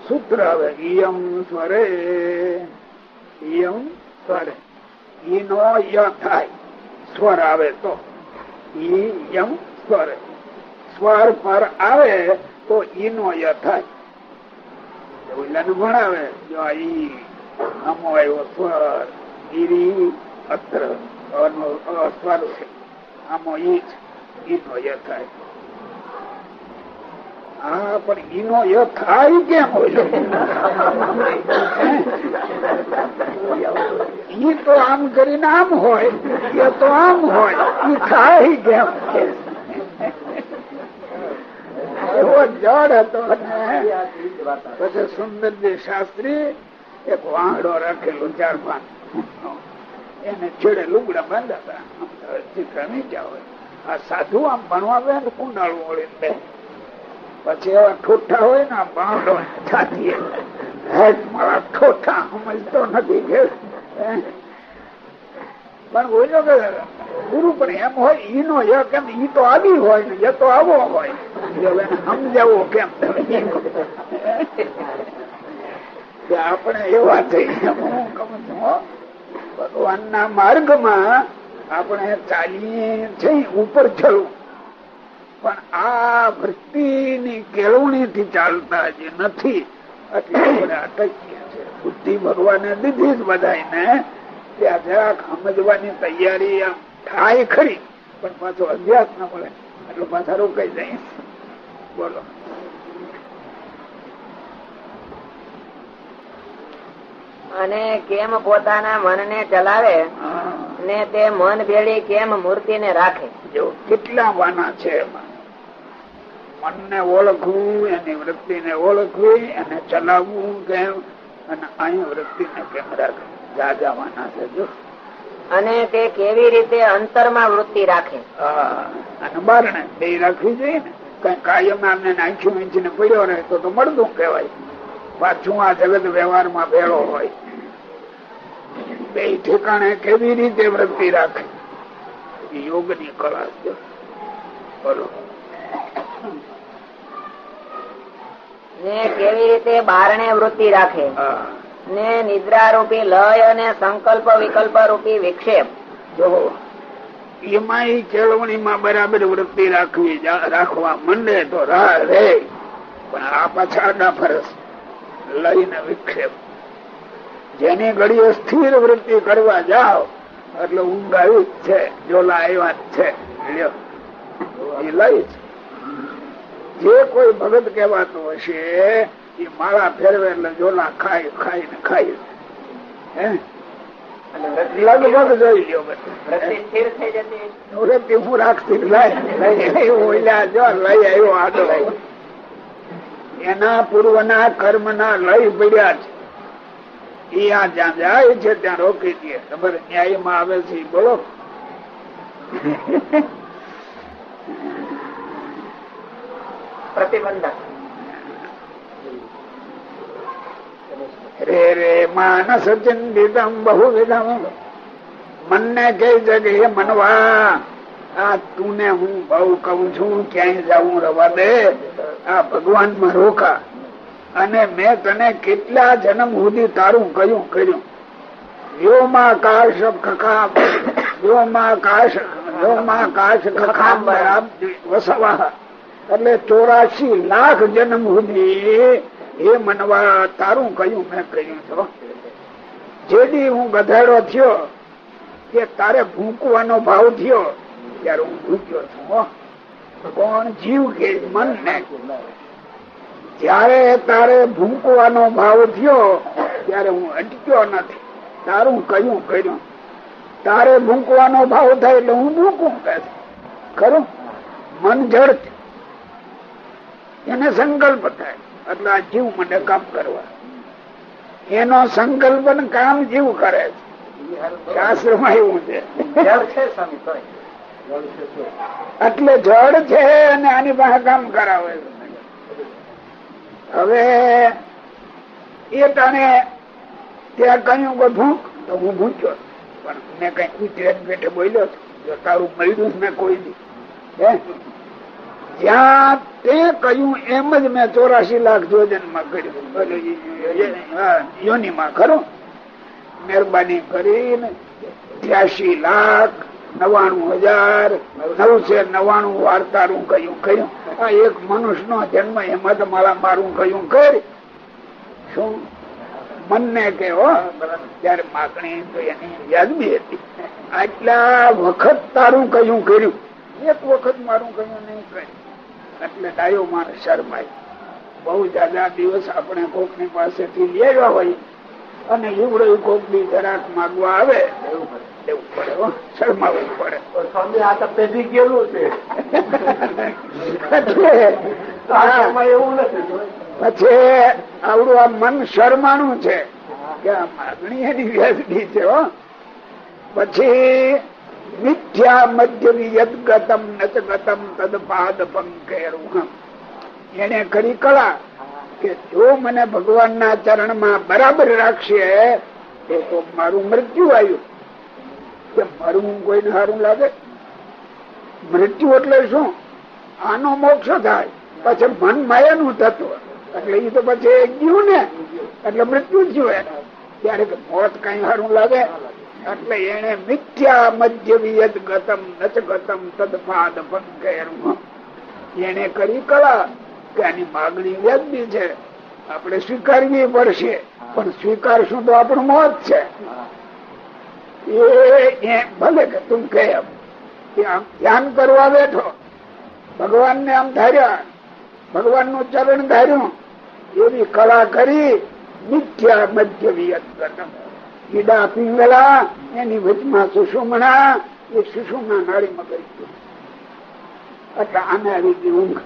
સૂત્ર આવે ઈયમ સ્વરે. ઈયમ સ્વરે. ઈ નો ય થાય. સ્વર આવે તો. ઈ સ્વર. સ્વર પર આવે તો ઈ નો ય થાય. ભણાવે. જો ઈ આમો આવ્યો સ્વર. ઈરી અત્ર. સ્વર છે. આમો ઈ જ ઈ નો ય થાય. હા, પણ ઈનો એ થાય કેમ હોય? ઈ તો આમ કરીને આમ હોય, એ તો આમ હોય, ઈ થાય કેમ? એવો જડ હતો પછી સુંદરજી શાસ્ત્રી એક વાંગડો રાખેલો ચાર પાંચ. એને છેડે લુગડા બાંધાતા ચિત્ર નીચા હોય. આ સાધુ આમ ભણવા બે ને કુંડાળું ઓળી બે પછી એવા ઠોઠા હોય ને છાતી મારા ઠોઠા સમજતો નથી પણ બોલ્યો કે, ગુરુ પણ એમ હોય ઈ નો ય કેમ ઈ તો આવી હોય ને ય તો આવો હોય. સમજાવવો કેમ કે આપણે એવા થઈ હું કહું છું. ભગવાનના માર્ગમાં આપણે ચાલીએ છે ઉપર ચડવું પણ આ વૃત્તિની કેળવણી થી ચાલતા જે નથી. એટલે આપણે અટકીએ છે. બુદ્ધિ ભગવાને દીધી જ બધાને ત્યાં જરાક સમજવાની તૈયારી આમ થાય ખરી પણ પાછો અભ્યાસ ન મળે. એટલે પાછા રોકાઈ જાય. બોલો. અને કેમ પોતાના મન ને ચલાવે ને તે મન ભેળી કેમ મૂર્તિ ને રાખે? જો કેટલા વાના છે એમાં? મનને ઓળખવું એની વૃત્તિને ઓળખવી અને ચલાવવું કેમ? અને અહીં વૃત્તિને કેમ રાખવી જાજાવાના છે જો. અને તે કેવી રીતે અંતરમાં વૃત્તિ રાખે? અને બારણે બે રાખવી જોઈએ ને. કઈ કાયમ આમને નાખ્યું ઈંચીને પડ્યો રહે તો તો મળતું કહેવાય. પાછું આ જગત વ્યવહારમાં ભેળો હોય. બે ઠેકાણે કેવી રીતે વૃત્તિ રાખે? યોગની કળા છે. બોલો. ને કેવી રીતે બારણે વૃત્તિ રાખે? ને નિદ્રા રૂપી લય અને સંકલ્પ વિકલ્પ રૂપી વિક્ષેપ. જોવો એમાં ઈ કેળવણીમાં બરાબર વૃત્તિ રાખવી રાખવા મંડે તો રાહ રે. પણ આ પાછા ફરસ. લઈને વિક્ષેપ. જેની ઘડીએ સ્થિર વૃત્તિ કરવા જાઓ એટલે ઊંઘ આવી જ છે જોલા આવ્યા જ છે. લ્યો. લઈ જ. જે કોઈ ભગત કહેવાતો હશે એ માળા ફેરવે એટલે જોલા ખાય ખાઈ ને ખાઈ હે? લગભગ જોઈ લ્યો. વૃત્તિ હું રાખતી લઈ લઈ આવ્યો આડો. એના પૂર્વના કર્મના લઈ પડ્યા છે. એ આ જ્યાં જાય છે ત્યાં રોકી દે. તમારે ન્યાયમાં આવે છે બોલો. પ્રતિબંધક. રે રે માનસ ચિંતિતમ બહુવિધમ મનને કઈ જગ્યાએ મનવા આ તુને હું બહુ કઉ છું ક્યાંય જવું રવા દે આ ભગવાનમાં રોકા અને મેં તને કેટલા જન્મ સુધી તારું કયું કર્યું વ્યોમાકાશ ખખામ વ્યોમાકાશ વ્યોમાકાશ ખખામ વસવા એટલે ચોરાશી લાખ જન્મ સુધી એ મનવા તારું કયું મેં કહ્યું છો જેથી હું ગધેડો થયો કે તારે ભૂંકવાનો ભાવ થયો, ત્યારે હું ભૂક્યો છું કોણ જીવ કે મન ને? જયારે તારે ભૂંકવાનો ભાવ થયો, ત્યારે હું અટક્યો નથી. તારું કયું કર્યું. તારે ભૂંકવાનો ભાવ થાય એટલે હું ભૂકું કે. ખરું? મન જડ. એને સંકલ્પ થાય. એટલે આ જીવ મને કામ કરવા. એનો સંકલ્પ કામ જીવ કરે છે. શાસ્ત્રમાં એવું છે. એટલે જળ છે અને આની પાસે કામ કરાવે હવે એ તને ત્યાં કહ્યું કે ભૂખ તો હું ભૂખ્યો. પણ મેં કઈ ઉતરેન પેટે બોલ્યો. જો તારું મળ્યું જ મેં કોઈ દી હે? જ્યાં તે કહ્યું, એમ જ મેં ચોરાશી લાખ જોજનમાં કર્યું યોનીમાં ખરું. મહેરબાની કરીને ત્યાસી લાખ નવાણું હજાર નવસે નવાણું વાર તારું કયું કયું. આ એક મનુષ્ય નો જન્મ એમાં તમારા મારા મારું કયું કરી. શું? મનને કે હો? ત્યારે માગણી તો એની વ્યાજબી હતી. આટલા વખત તારું કયું કર્યું? એક વખત મારું કયું નહીં કર્યું. એટલે ડાયો માણસ શરમાય. બહુ જાજા દિવસ આપણે કોકની પાસેથી આવ્યા હોય અને ઈવડો કોક બી જરાક માગવા આવે દેવું પડે. હો, પડે. સ્વામી આ તો પેઢી ગયેલું છે. એટલે આ આમાં એવું નથી. પછી આવડું આ મન શરમાણું છે. કે આ માગણી એની વ્યાજબી છે હો. પછી મિથ્યા મધ્ય યદ ગતમ તદ પાદ પંકેરું એને કરી કળા કે જો મને ભગવાનના ચરણમાં બરાબર રાખશે તો મારું મૃત્યુ આવ્યું કે મરવું કોઈને સારું લાગે? મૃત્યુ એટલે શું? આનો મોક્ષ થાય. પછી મન માયાનું થતું એટલે એ તો પછી ગયું ને એટલે મૃત્યુ થયું એને ત્યારે મોત કઈ સારું લાગે? એટલે એને મિથ્યા મધ્ય વિયદ ગતમ નચ ગતમ તદપાદ એને કરી કળા કે આની માગણી વ્યાજબી છે. આપણે સ્વીકારવી પડશે, પણ સ્વીકારશું તો આપણું મોત છે. એ ભલે કે તું કે ધ્યાન કરવા બેઠો. ભગવાન ને આમ ધાર્યા ભગવાનનું ચરણ ધાર્યું, એવી કળા કરી મિથ્યા મધ્ય વિયત ગતમ. કીડા પીંગલા, એની વચમાં સુષુમણા, એ સુષુમણા નાળીમાં કરી એટલે આને આવી ગઈ ઊંઘ.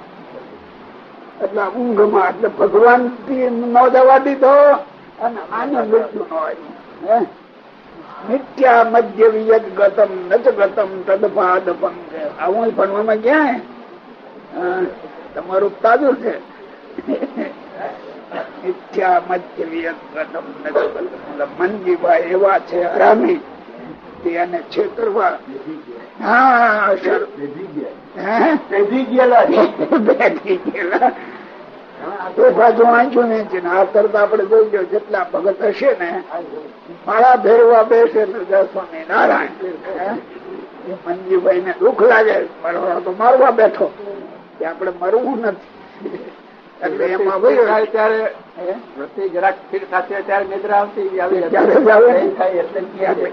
એટલે ઊંઘમાં એટલે ભગવાન નો જવા દીધો અને આને મૃત્યુ નો આવ્યું? મિથ્યા મધ્ય વિયત ગતમ નચ ગતમ તદપાદપમ પંગ આવું ભણવામાં ક્યાં તમારું તાજું છે. મનજીભાઈ એવા છે હરામી. એને છેતરવા. હા આપડે જોઈ જેટલા ભગત હશે ને માળા ભેરવા બેસે સ્વામી નારાયણ? મંજીભાઈ ને દુઃખ લાગે. મરવા તો મારવા બેઠો. કે આપડે મરવું નથી. એટલે એમાં ભાઈ ત્યારે? વૃત્તિ જરાક સ્થિર થશે ત્યારે નિદ્રા આવતી આવી.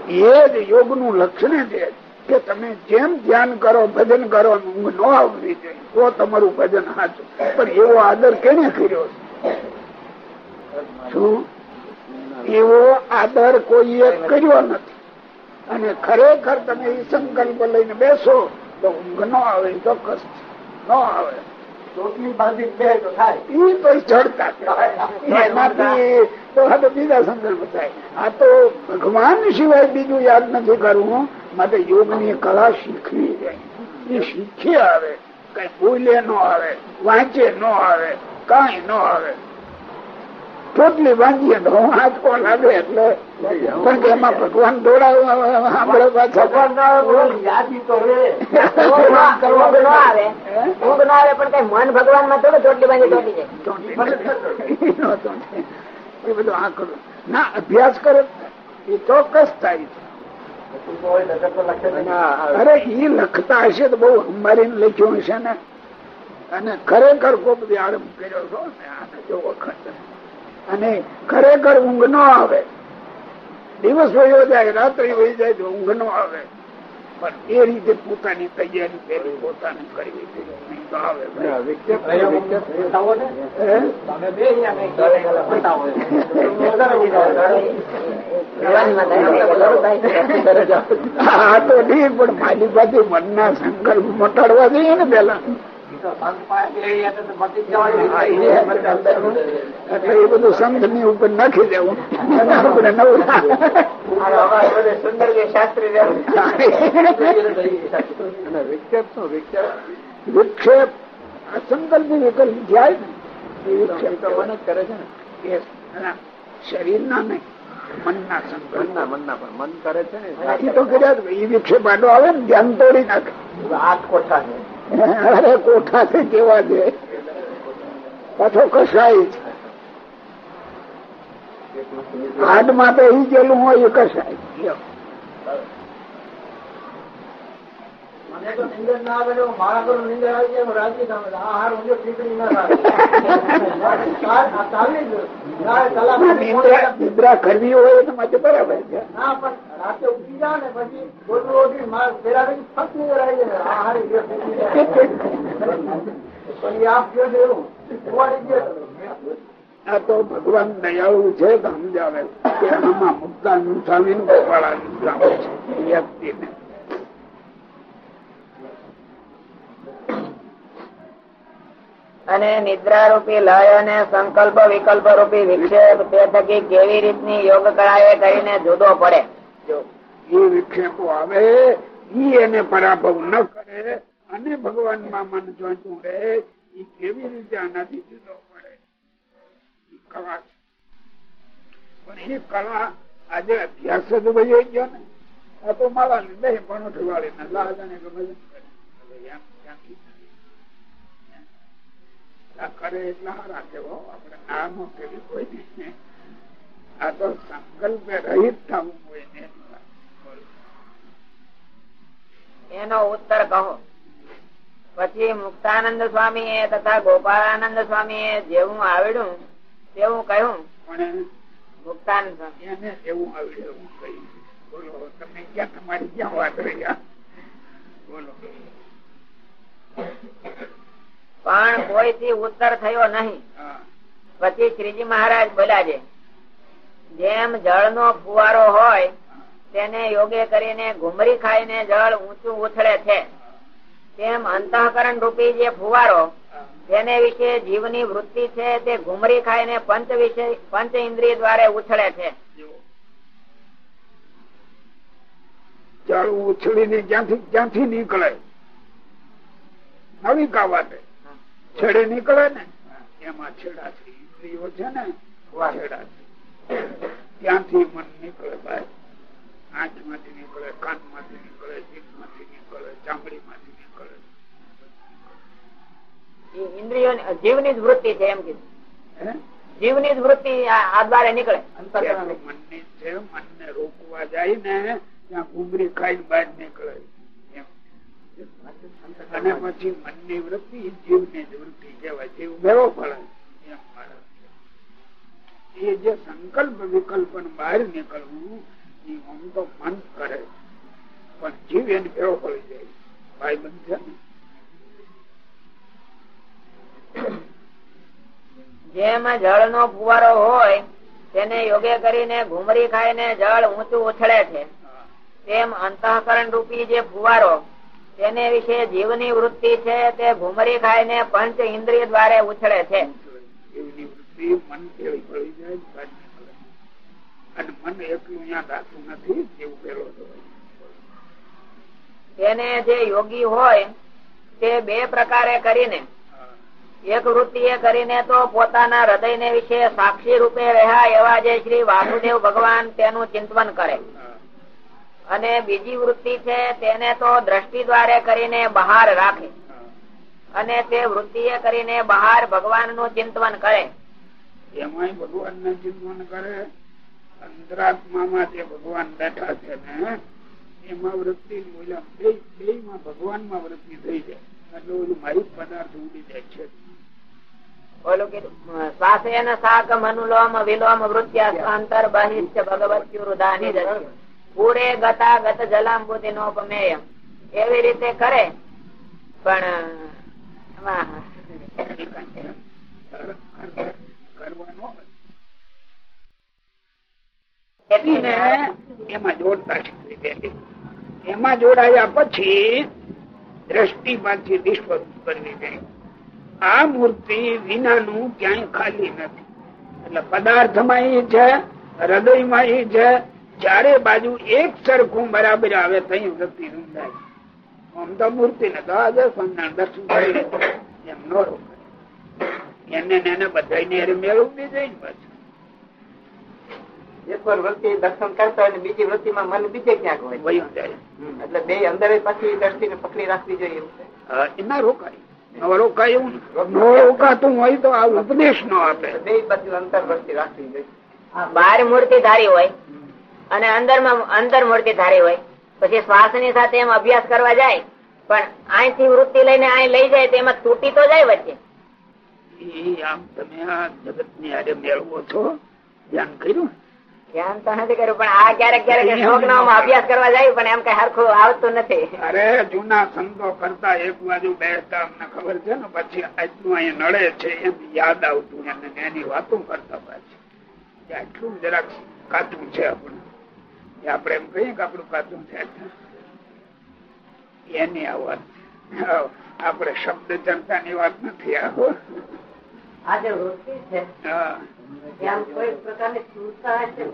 એ જ યોગનું લક્ષણ છે કે તમે જેમ ધ્યાન કરો ભજન કરો ઊંઘ ન આવવી જોઈએ તો તમારું ભજન સાચું. પણ એવો આદર કેને કર્યો શું? એવો આદર કોઈએ કર્યો નથી. અને ખરેખર તમે એ સંકલ્પ લઈને બેસો તો ઊંઘ ન આવે ચોક્કસ. ન આવે. ચોટલી બાંધી બે તો થાય. ઈ તો ચડતા એમાંથી તો આ તો બીજા સંદર્ભ થાય. આ તો ભગવાન સિવાય બીજું યાદ નથી કરવું માટે યોગની કળા શીખવી જાય એ શીખી આવે. કઈ બોલે ન આવે વાંચે ન આવે કઈ ન આવે. ટોટલી વાંચીએ તો હાથો લાગે એટલે પણ કે એમાં ભગવાન દોડાવવા પાછા. ના મન ભગવાનમાં થોડું ચોટલી બાંધી ચોટી જાય. એ બધું આ કરો. અભ્યાસ કરે. એ ચોક્કસ થાય. છે. અરે ઈ લખતા હશે તો બહુ અંબારીને લખ્યું હશે ને. અને ખરેખર બધી આરંભ કર્યો છો ને આને જો વખત અને ખરેખર ઊંઘ ન આવે. દિવસ વયો જાય રાત્રિ વહી જાય તો ઊંઘ ન આવે. પણ એ રીતે પોતાની તૈયારી પેલી પોતાને કરવી. હા? તો ઠીક પણ મારી પાસે મનના સંકલ્પ મટાડવા જઈએ ને પેલા એટલે એ બધું સંઘની ઉપર નાખી દેવું. આપણે નવું સુંદર શાસ્ત્રી વિક્ષેપ શું વિક્ષેપ. વિક્ષેપ આ સંકલ્પ વિકલ્પ જાય ને વિક્ષેપ તો મન જ કરે છે ને. એ શરીર ના નહીં મનના સંકલ્પ. મનના પણ. મન કરે છે ને. એ તો કર્યા. એ વિક્ષેપ આડો આવે ને ધ્યાન તોડી નાખે. આઠ કોઠા છે. અરે કોઠા થી કેવા છે પાછો કસાય. છે હાડમાં તો ઈ ગયેલું હોય એ કસાય. લ્યો. મને તો ના આવે મારા ઘર નીંદર કરવી હોય તો માટે બરાબર છે. રાતે ઉઠી જાવ ને પછી બોલવું ઉઠી મારા પેલા પછી ફટ નીંદર જાય. આ ગયો. પણ આપ ગયો છે એવું. ખોવાડી ગયો આ તો ભગવાન દયાળુ છે તો સમજાવે કે આમાં મુક્તા સ્વામી ગોપાળા છે. વ્યક્તિને અને નિદ્રા રૂપી લય અને સંકલ્પ વિકલ્પ રૂપી વિક્ષેપ તે થકી કેવી રીતની યોગ એ કરીને જુદો પડે? એ વિક્ષેપો આવે ઈ એને પરાભવ ન કરે, અને ભગવાનમાં મન જોતું રહે, એ કેવી રીતે આનાથી જુદો પડે? છે. પણ એ કળા આજે અભ્યાસ જ ભાઈ ગયો ને, આ તો મારા ને બે પણ ઉઠવાડી ને લાજાને કે કરે. એટલા હારા છે હો, આપણે ના કેવી કોઈ. નહીં. આ તો સંકલ્પે રહીત થવું હોય ને. એની ઉત્તર કહો. પછી મુક્તાનંદ સ્વામી તથા ગોપાળાનંદ સ્વામી જેવું આવડ્યું તેવું કહ્યું. પણ મુક્તાનંદ સ્વામી. એને એવું આવડે એવું કહ્યું બોલો તમે ક્યાં તમારી ક્યાં વાત રહ્યા બોલો. પણ કોઈથી ઉત્તર થયો નહીં. પછી શ્રીજી મહારાજ બોલ્યા છે જેમ જળ નો ફુવારો હોય તેને યોગે કરીને ઘુમરી ખાઈને જળ ઊંચું ઉછળે છે. તેમ અંતઃકરણ રૂપી જે ફુવારો જેને વિશે જીવની વૃત્તિ છે તે ઘુમરી ખાઈને પંચ વિશે પંચ ઇન્દ્રિય દ્વારા ઉછળે છે. જળ ઉછળીને ક્યાંથી ક્યાંથી નીકળે. નલિકા વાટે છેડે નીકળે ને? એમાં છેડા છે ઇન્દ્રિયો છે ને? છેડા છે. ત્યાંથી મન નીકળે ભાઈ આંખમાંથી નીકળે કાનમાંથી નીકળે જીભમાંથી નીકળે ચામડી માંથી નીકળે ઇન્દ્રિયો જીવની જ વૃત્તિ છે એમ કીધું. જીવની જ વૃત્તિ આ દ્વારે નીકળે. મન મનની છે મનને રોકવા જાય ને ત્યાં ઘૂમરી ખાઈ બહાર નીકળે. એમ. અને પછી મનની વૃત્તિ જીવની જ વૃત્તિ કહેવાય. જીવ ભેળો પડે. એ જે સંકલ્પ વિકલ્પ બહાર નીકળવું એ આમ તો મન કરે પણ જીવ એને ભેળો પડી જાય ભાઈ બંધ છે જેમ જળ નો ફુવારો હોય તેને યોગે કરીને ઘુમરી ખાઈને જળ ઊંચું ઉછળે છે. તેમ અંતઃકરણ રૂપી જે ફુવારો તેને વિશે જીવની વૃત્તિ છે તે ઘુમરી ખાઈને પંચ ઇન્દ્રિય દ્વારે ઉછળે છે. જીવની મન ભેળી પડી જાય અને મન એટલું અહીંયા રાખતું નથી જેવું પેલો એને જે યોગી હોય તે બે પ્રકારે કરીને એક વૃત્તિ એ કરીને તો પોતાના હૃદય ને વિશે સાક્ષી રૂપે રહ્યા એવા જે શ્રી વાસુદેવ ભગવાન તેનું ચિંતન કરે. અને બીજી વૃત્તિ છે તેને તો દ્રષ્ટિ દ્વારે કરીને બહાર રાખે. અને તે વૃત્તિ એ કરીને બહાર ભગવાનનું ચિંતન કરે. એમાંય ભગવાન ને ચિંતન કરે. અંતરાત્મામાં જે ભગવાન બેઠા છે ને, એમાં વૃત્તિ માં ભગવાનમાં વૃત્તિ થઈ જાય. એટલે ઓલું માહિત એવી રીતે કરે. પણ, એમાં કરવાનો એટલે ને એમાં જોડતા જોડાયા પછી દ્રષ્ટિ માંથી વિશ્વ કરવી જાય આ મૂર્તિ વિનાનું ક્યાંય ખાલી નથી. એટલે પદાર્થમાં એ છે, હૃદયમાં એ છે, ચારે બાજુ એક સરખું બરાબર આવે તઈ વૃત્તિ રૂંધાય. આમ તો મૂર્તિ ને તો આજે સ્વામિનારાયણ દર્શન કરી એમ ન રોકાય. એને ને એને બધા મેળવવી જાય ને પાછું. એક વાર વૃત્તિ દર્શન કરતા હોય બીજી વૃત્તિ માં મન બીજે ક્યાંક હોય. વયું જાય. એટલે બે અંદર પછી દ્રષ્ટિને પકડી રાખવી જોઈએ રોકાય ન રોકાય. એવું ન રોકાતું હોય તો આ ઉપદેશ નો આપે. બે બાજુ અંતર વૃત્તિ રાખવી જોઈએ. બહાર મૂર્તિ ધારી હોય અને અંદરમાં અંદર મૂર્તિ ધારી હોય. પછી શ્વાસની સાથે એમ અભ્યાસ કરવા જાય પણ અહીંથી વૃત્તિ લઈને અહીં લઈ જાય તો એમાં તૂટી તો જાય વચ્ચે. ઈ આમ તમે આ જગતની આરે મેળવો છો. ધ્યાન કર્યું? ધ્યાન તો નથી કર્યું પણ આ ક્યારેક ક્યારેક શ્લોકનામાં અભ્યાસ કરવા જાય પણ એમ કઈ હરખું આવતું નથી. અરે જૂના સંતો કરતા એક બાજુ બેસતા અમને ખબર છે ને પછી આટલું અહીંયા નડે છે એમ યાદ આવતું એને એની વાતો કરતા પાછી. આટલું જરાક કાચું છે આપણું. એ આપણે એમ કહીએ કે આપણું કાચું છે એની આ વાત. છે. આપણે શબ્દ ચર્ચા ની વાત નથી આવો. આ જે વૃત્તિ છે એમ કોઈ પ્રકારની સ્થૂળતા હશે?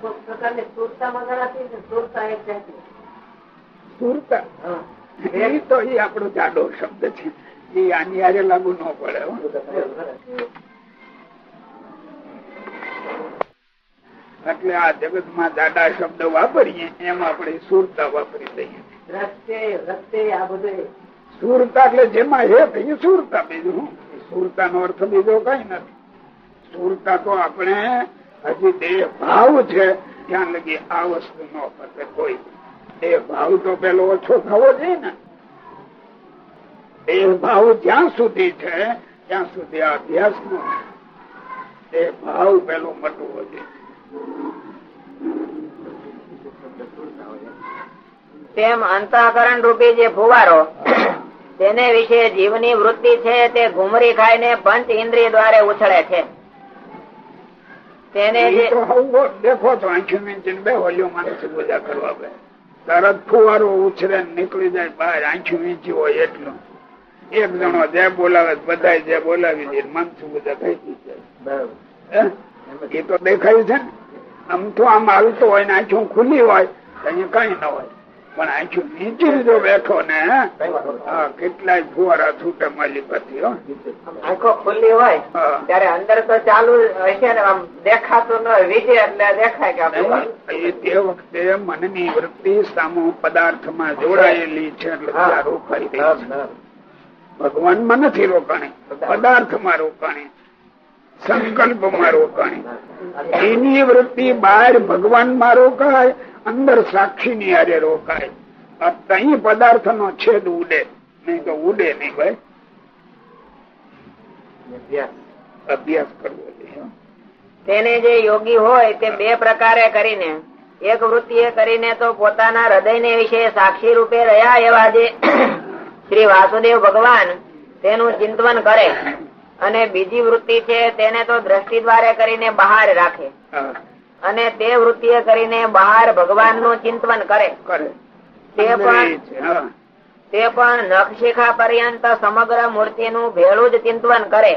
કોઈ પ્રકારની સ્થૂળતામાં ગણાતી હતી સ્થૂળતા એ છે સુરતા? એ તો એ આપણો જાડો શબ્દ છે. એ આની આજે લાગુ ન પડે એટલે આ જગતમાં જાડા શબ્દ વાપરીએ એમ આપણે સુરતા વાપરી દઈએ દ્રષ્ટે રસ્તે આ બધે સુરતા એટલે જેમાં હે સુરતા બીજું સુરતા નો અર્થ બીજો કઈ નથી. સુરતા તો આપણે હજી દેહ ભાવ છે, ત્યાં લગી આ વસ્તુ નો પતે કોઈ. દેહ ભાવ તો પેલો ઓછો થવો જોઈએ ને. દેહ ભાવ જ્યાં સુધી છે, ત્યાં સુધી આ અભ્યાસ નો દેહ ભાવ પેલો મટવો જોઈએ. તેમ અંતઃકરણ રૂપી જે ફુવારો તેને વિશે જીવની વૃત્તિ છે તે ઘુમરી ખાઈને પંચ ઇન્દ્રિય દ્વારે ઉછળે છે. તેને ઈ જે તો હવ દેખો તો આંખી મીંચીને બે હોલ્યો માણસ પૂજા કરવા બે તરત ફુવારો ઉછરે નીકળી જાય બહાર આંખી મીંચી હોય એટલું. એક જણો જે બોલાવે બધા જે બોલાવી દે માનસું બધા થઈ જાય? એ તો દેખાય છે ને? આમ તો આમ આવતો હોય ને આંખું ખુલ્લી હોય અહીંયા કઈ ન હોય. પણ આંખું નીચે જો બેઠો ને કેટલાય ફુવારા છૂટે મળી પછી આંખો ખુલ્લી હોય ત્યારે અંદર તો ચાલુ હશે ને આમ દેખાતું ન હોય એટલે દેખાય કે ભગવાન. તે વખતે મનની વૃત્તિ સામો પદાર્થમાં જોડાયેલી છે એટલે રોકાઈ છે. ભગવાનમાં નથી રોકાણી પદાર્થમાં રોકાણી સંકલ્પમાં રોકાણી. એની વૃત્તિ બહાર ભગવાનમાં રોકાય અંદર સાક્ષી ની આરે રોકાય. આ તઈ પદાર્થ નો છેદ ઉડે. નહીં તો ઉડે નહીં ભાઈ. અભ્યાસ. કરવો જોઈએ તેને જે યોગી હોય તે બે પ્રકારે કરીને એક વૃત્તિ કરીને તો પોતાના હૃદય વિશે સાક્ષી રૂપે રહ્યા એવા જે શ્રી વાસુદેવ ભગવાન તેનું ચિંતન કરે. અને બીજી વૃત્તિ છે તેને તો દ્રષ્ટિ દ્વારે કરીને બહાર રાખે. અને તે વૃત્તિ કરીને બહાર ભગવાનનું ચિંતન કરે. કરે. તે પણ તે પણ નખશિખા પર્યંત સમગ્ર મૂર્તિનું ભેળું જ ચિંતન કરે.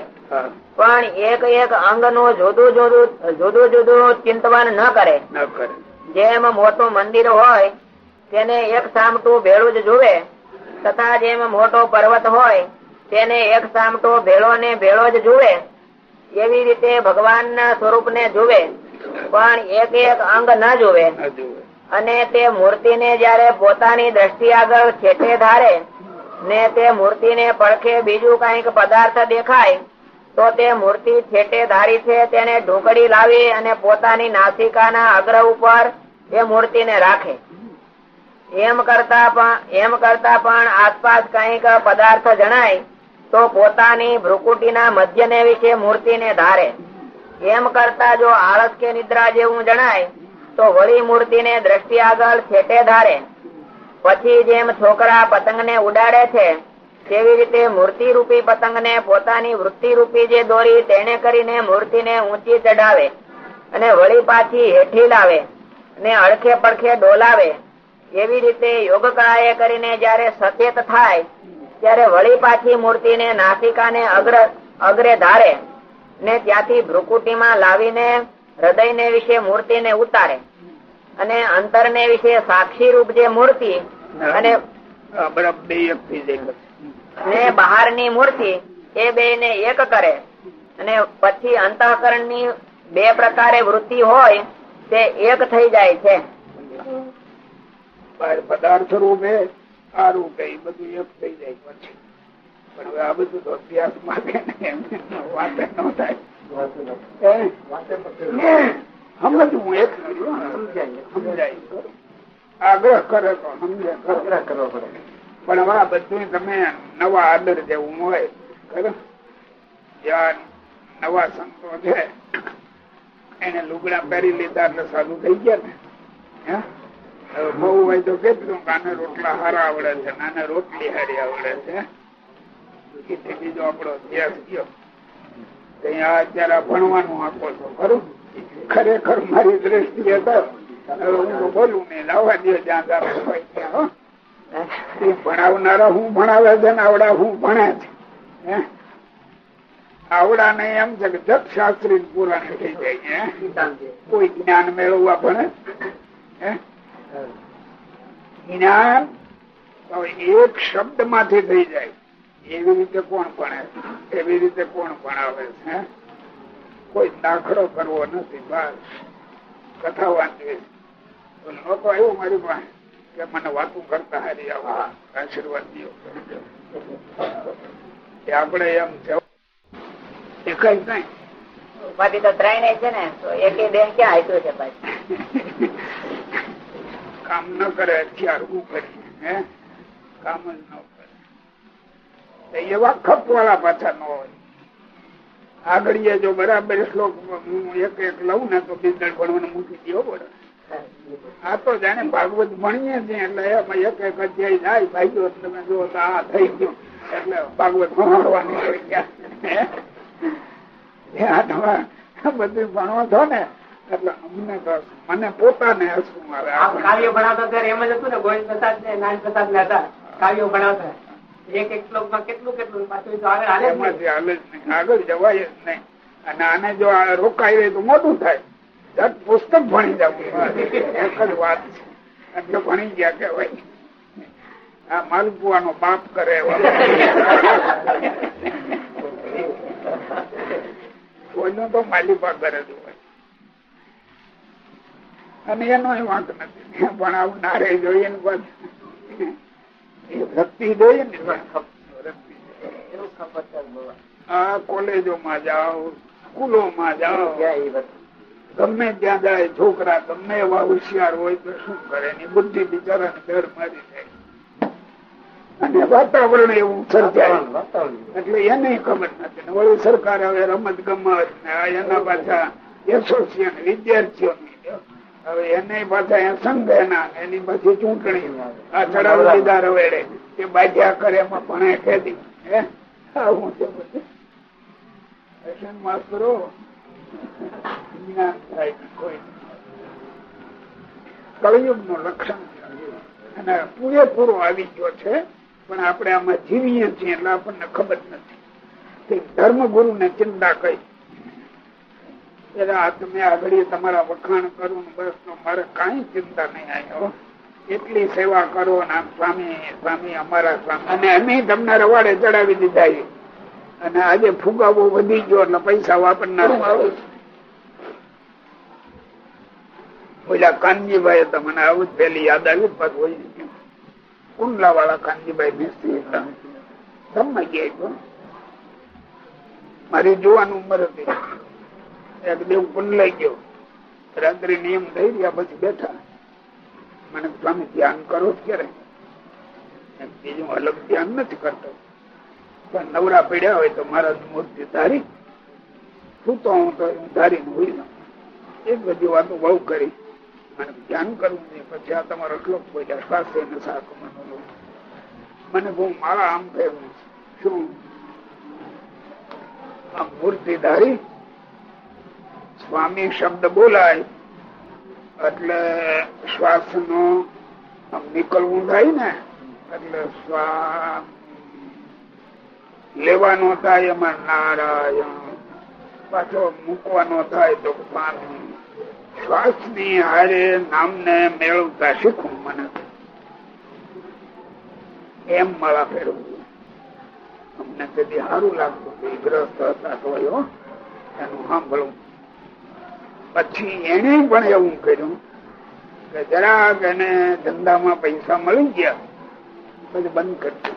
પણ એક એક અંગનું જુદું જુદું જુદું જુદું ચિંતન ન કરે. જેમ મોટું મંદિર હોય તેને એક સામટું ભેળું જ જુએ તથા જેમ મોટો પર્વત હોય તેને એક સામટો ભેળો ને ભેળો જ જુએ. એવી રીતે ભગવાનના સ્વરૂપને જુએ. પણ એક એક અંગ ન જોવે અને તે મૂર્તિને જયારે પોતાની દ્રષ્ટિ આગળ છેટે ધારે ને તે મૂર્તિને પડખે બીજું કંઈક પદાર્થ દેખાય તો તે મૂર્તિ છેટે ધારી છે તેને ઢોકળી લાવી અને પોતાની નાસિકાના અગ્ર ઉપર એ મૂર્તિને રાખે. એમ કરતા પણ એમ કરતા પણ આસપાસ કંઈક પદાર્થ જણાય તો પોતાની ભ્રુકુટીના મધ્યને વિશે મૂર્તિને ધારે. એમ કરતા જો આળસ કે નિદ્રા જેવું જણાય, તો વળી મૂર્તિને દ્રષ્ટિ આગળ છેટે ધારે. પછી જેમ છોકરા પતંગને ઉડાડે છે, તેવી રીતે મૂર્તિ રૂપી પતંગને પોતાની વૃત્તિ રૂપી જે દોરી તેને કરીને મૂર્તિને ઊંચી ચઢાવે અને વળી પાછી હેઠી લાવે ને અડખે પડખે ડોલાવે. એવી રીતે યોગ કળાએ કરીને જયારે સચેત થાય, ત્યારે વળી પાછી મૂર્તિને નાસિકાને અગ્ર અગ્રે ધારે. ને ત્યાંથી ભ્રુકુટીમાં લાવીને હૃદયને વિશે મૂર્તિને ઉતારે. અને અંતરને વિશે સાક્ષી રૂપ જે મૂર્તિ અને ને બહારની મૂર્તિ એ બે ને એક કરે. અને પછી અંતઃકરણની બે પ્રકારે વૃત્તિ હોય તે એક થઈ જાય છે. પદાર્થ રૂપે આ રૂપે બધું એક થઈ જાય પછી. પણ હવે આ બધું તો અભ્યાસ માંગે ને ન થાય. સમજવું એક સમજાય આગ્રહ કરે તો સમજે. ખરો. પણ હવે આ બધું તમે નવા આદર જેવું હોય જ્યાં નવા સંતો છે એને લુગડા પહેરી લીધા એટલે સાધુ થઈ ગયા ને? બહુ હોય તો કેટલું? કાને રોટલા હારા આવડે છે નાને રોટલી હારી આવડે છે ખરેખર મારી દ્રષ્ટિએ બોલું ને લાવવા દે જ્યાં ત્યાં ભણાવનારા હું ભણાવે છે આવડા હું ભણે છે. આવડા ને એમ છે કે જગ શાસ્ત્રી પુરાણ થઈ જાય? કોઈ જ્ઞાન મેળવવા ભણે? જ્ઞાન એક શબ્દમાંથી થઈ જાય. એવી રીતે કોણ ભણે? એવી રીતે કોણ ભણાવે છે? કોઈ દાખલો કરવો નથી બસ. કથા વાંચવી. લોકો આવ્યું મારી પાસે કે મને વાતું કરતા હારી આવા આશીર્વાદ દો. કે આપણે એમ એ કઈ કઈ બાકી તો ત્રણે છે ને તો એક દેહ ક્યાં આપ્યું છે પાછું? કામ ન કરે અત્યાર હું કરી હે? કામ જ ન એવા ખપ પાછા ન હોય. આગળ જો બરાબર શ્લોક એક એક લઉં ને તો બિંદર ભણવાનું મૂકી દો પડે આ તો જાણે ભાગવત ભણીએ છીએ એટલે એમાં એક એક અધ્યાય જાય ભાઈઓ તમે જો આ થઈ ગયું. એટલે ભાગવત ભણાવવાની હોય ગયા? બધું ભણો છો ને, એટલે અમને તો મને પોતાને હસવું આવે. કાવ્યો ભણાવતા ત્યારે એમ જ હતું ને, ગોવિંદ પ્રસાદ ને, નારાયણ પ્રસાદ ને હતા. કાવ્યો ભણાવતા. એક એક શ્લોકમાં કેટલું કેટલું આગળ આગળ જવાય જ નહીં. અને આને જો રોકાઈ રહે તો મોટું થાય. પુસ્તક ભણી જવું. એક જ વાત છે. એટલે ભણી ગયા કેવાય આ માલપુઆનો બાપ કરે કોઈનો તો માલિપા કરે જ હોય. અને એનો વાંક નથી. ભણાવનારે જોઈએ ને પાછું. ભક્તિ જોઈએ ને. આ કોલેજોમાં જાઓ સ્કૂલોમાં જાઓ? ગમે ત્યાં જાય છોકરા ગમે એવા હોશિયાર હોય તો શું કરે? એની બુદ્ધિ બિચારાને ડર મારી જાય અને વાતાવરણ એવું સર્જાય. એટલે એને ખબર નથી. વળી સરકાર હવે રમત ગમત ને એના પાછા એસોસિએશન વિદ્યાર્થીઓ હવે એને પાછા એ એના પછી ચૂંટણી આ ચડાવી દીધા રવેડે. કે બાજ્યા કરે એમાં ભણે ખેતી હે? આવું છે બધું. ફેશન માસ્તરો જ્ઞાન થાય કોઈ. કળયુગનું લક્ષણ છે. અને પૂરેપૂરો આવી ગયો છે પણ આપણે આમાં જીવીએ છીએ એટલે આપણને ખબર નથી. ધર્મગુરુ ધર્મ ગુરુ ને ચિંતા કઈ. એટલે તમે આગળ તમારા વખાણ કરો બસ મારે કઈ ચિંતા નહીં આવ્યો એટલી સેવા કરો ને આમ સ્વામી સ્વામી અમારા સ્વામી. અને અમે તમને રવાડે ચડાવી દીધા અને આજે ફુગાવો વધી ગયો એટલે પૈસા વાપરનાર ઓલા કાનજીભાઈ હતા મને આવું જ પેલી યાદ આવી પાછું હોય કુંડલા વાળા કાનજીભાઈ મિસ્ત્રી હતા. ગયા મારી જોવાનું ઉંમર હતી. એક દેવ રાત્રે નિયમ થઈ રહ્યા પછી બેઠા. મને ધ્યાન કરો ક્યારે બીજું અલગ ધ્યાન નથી કરતો. પણ નવરા પડ્યા હોય તો મારા મૂર્તિ ધારી. સૂતો હું તો ધારીને હોય જાઉં. એ બધી વાતો બહુ કરી. મને ધ્યાન કરવું નહીં પછી આ તમારો શ્લોક બોલ્યા, શ્વાસે ને શાક મને બહુ મારા આમ થયું. શું? આ મૂર્તિ ધારી સ્વામી શબ્દ બોલાય, એટલે શ્વાસ નો નીકળવું થાય ને, એટલે લેવાનો થાય એમાં નારાયણ, પાછો મૂકવાનો થાય તો સ્વામી શ્વાસની હારે નામ ને મેળવતા શીખવું મને. એમ મળા ફેરવું અમને કદી સારું લાગતું ગ્રસ્ત હતા તો એનું સાંભળવું. પછી એને પણ એવું કર્યું કે જરાક એને ધંધામાં પૈસા મળી ગયા, પછી બંધ કરતું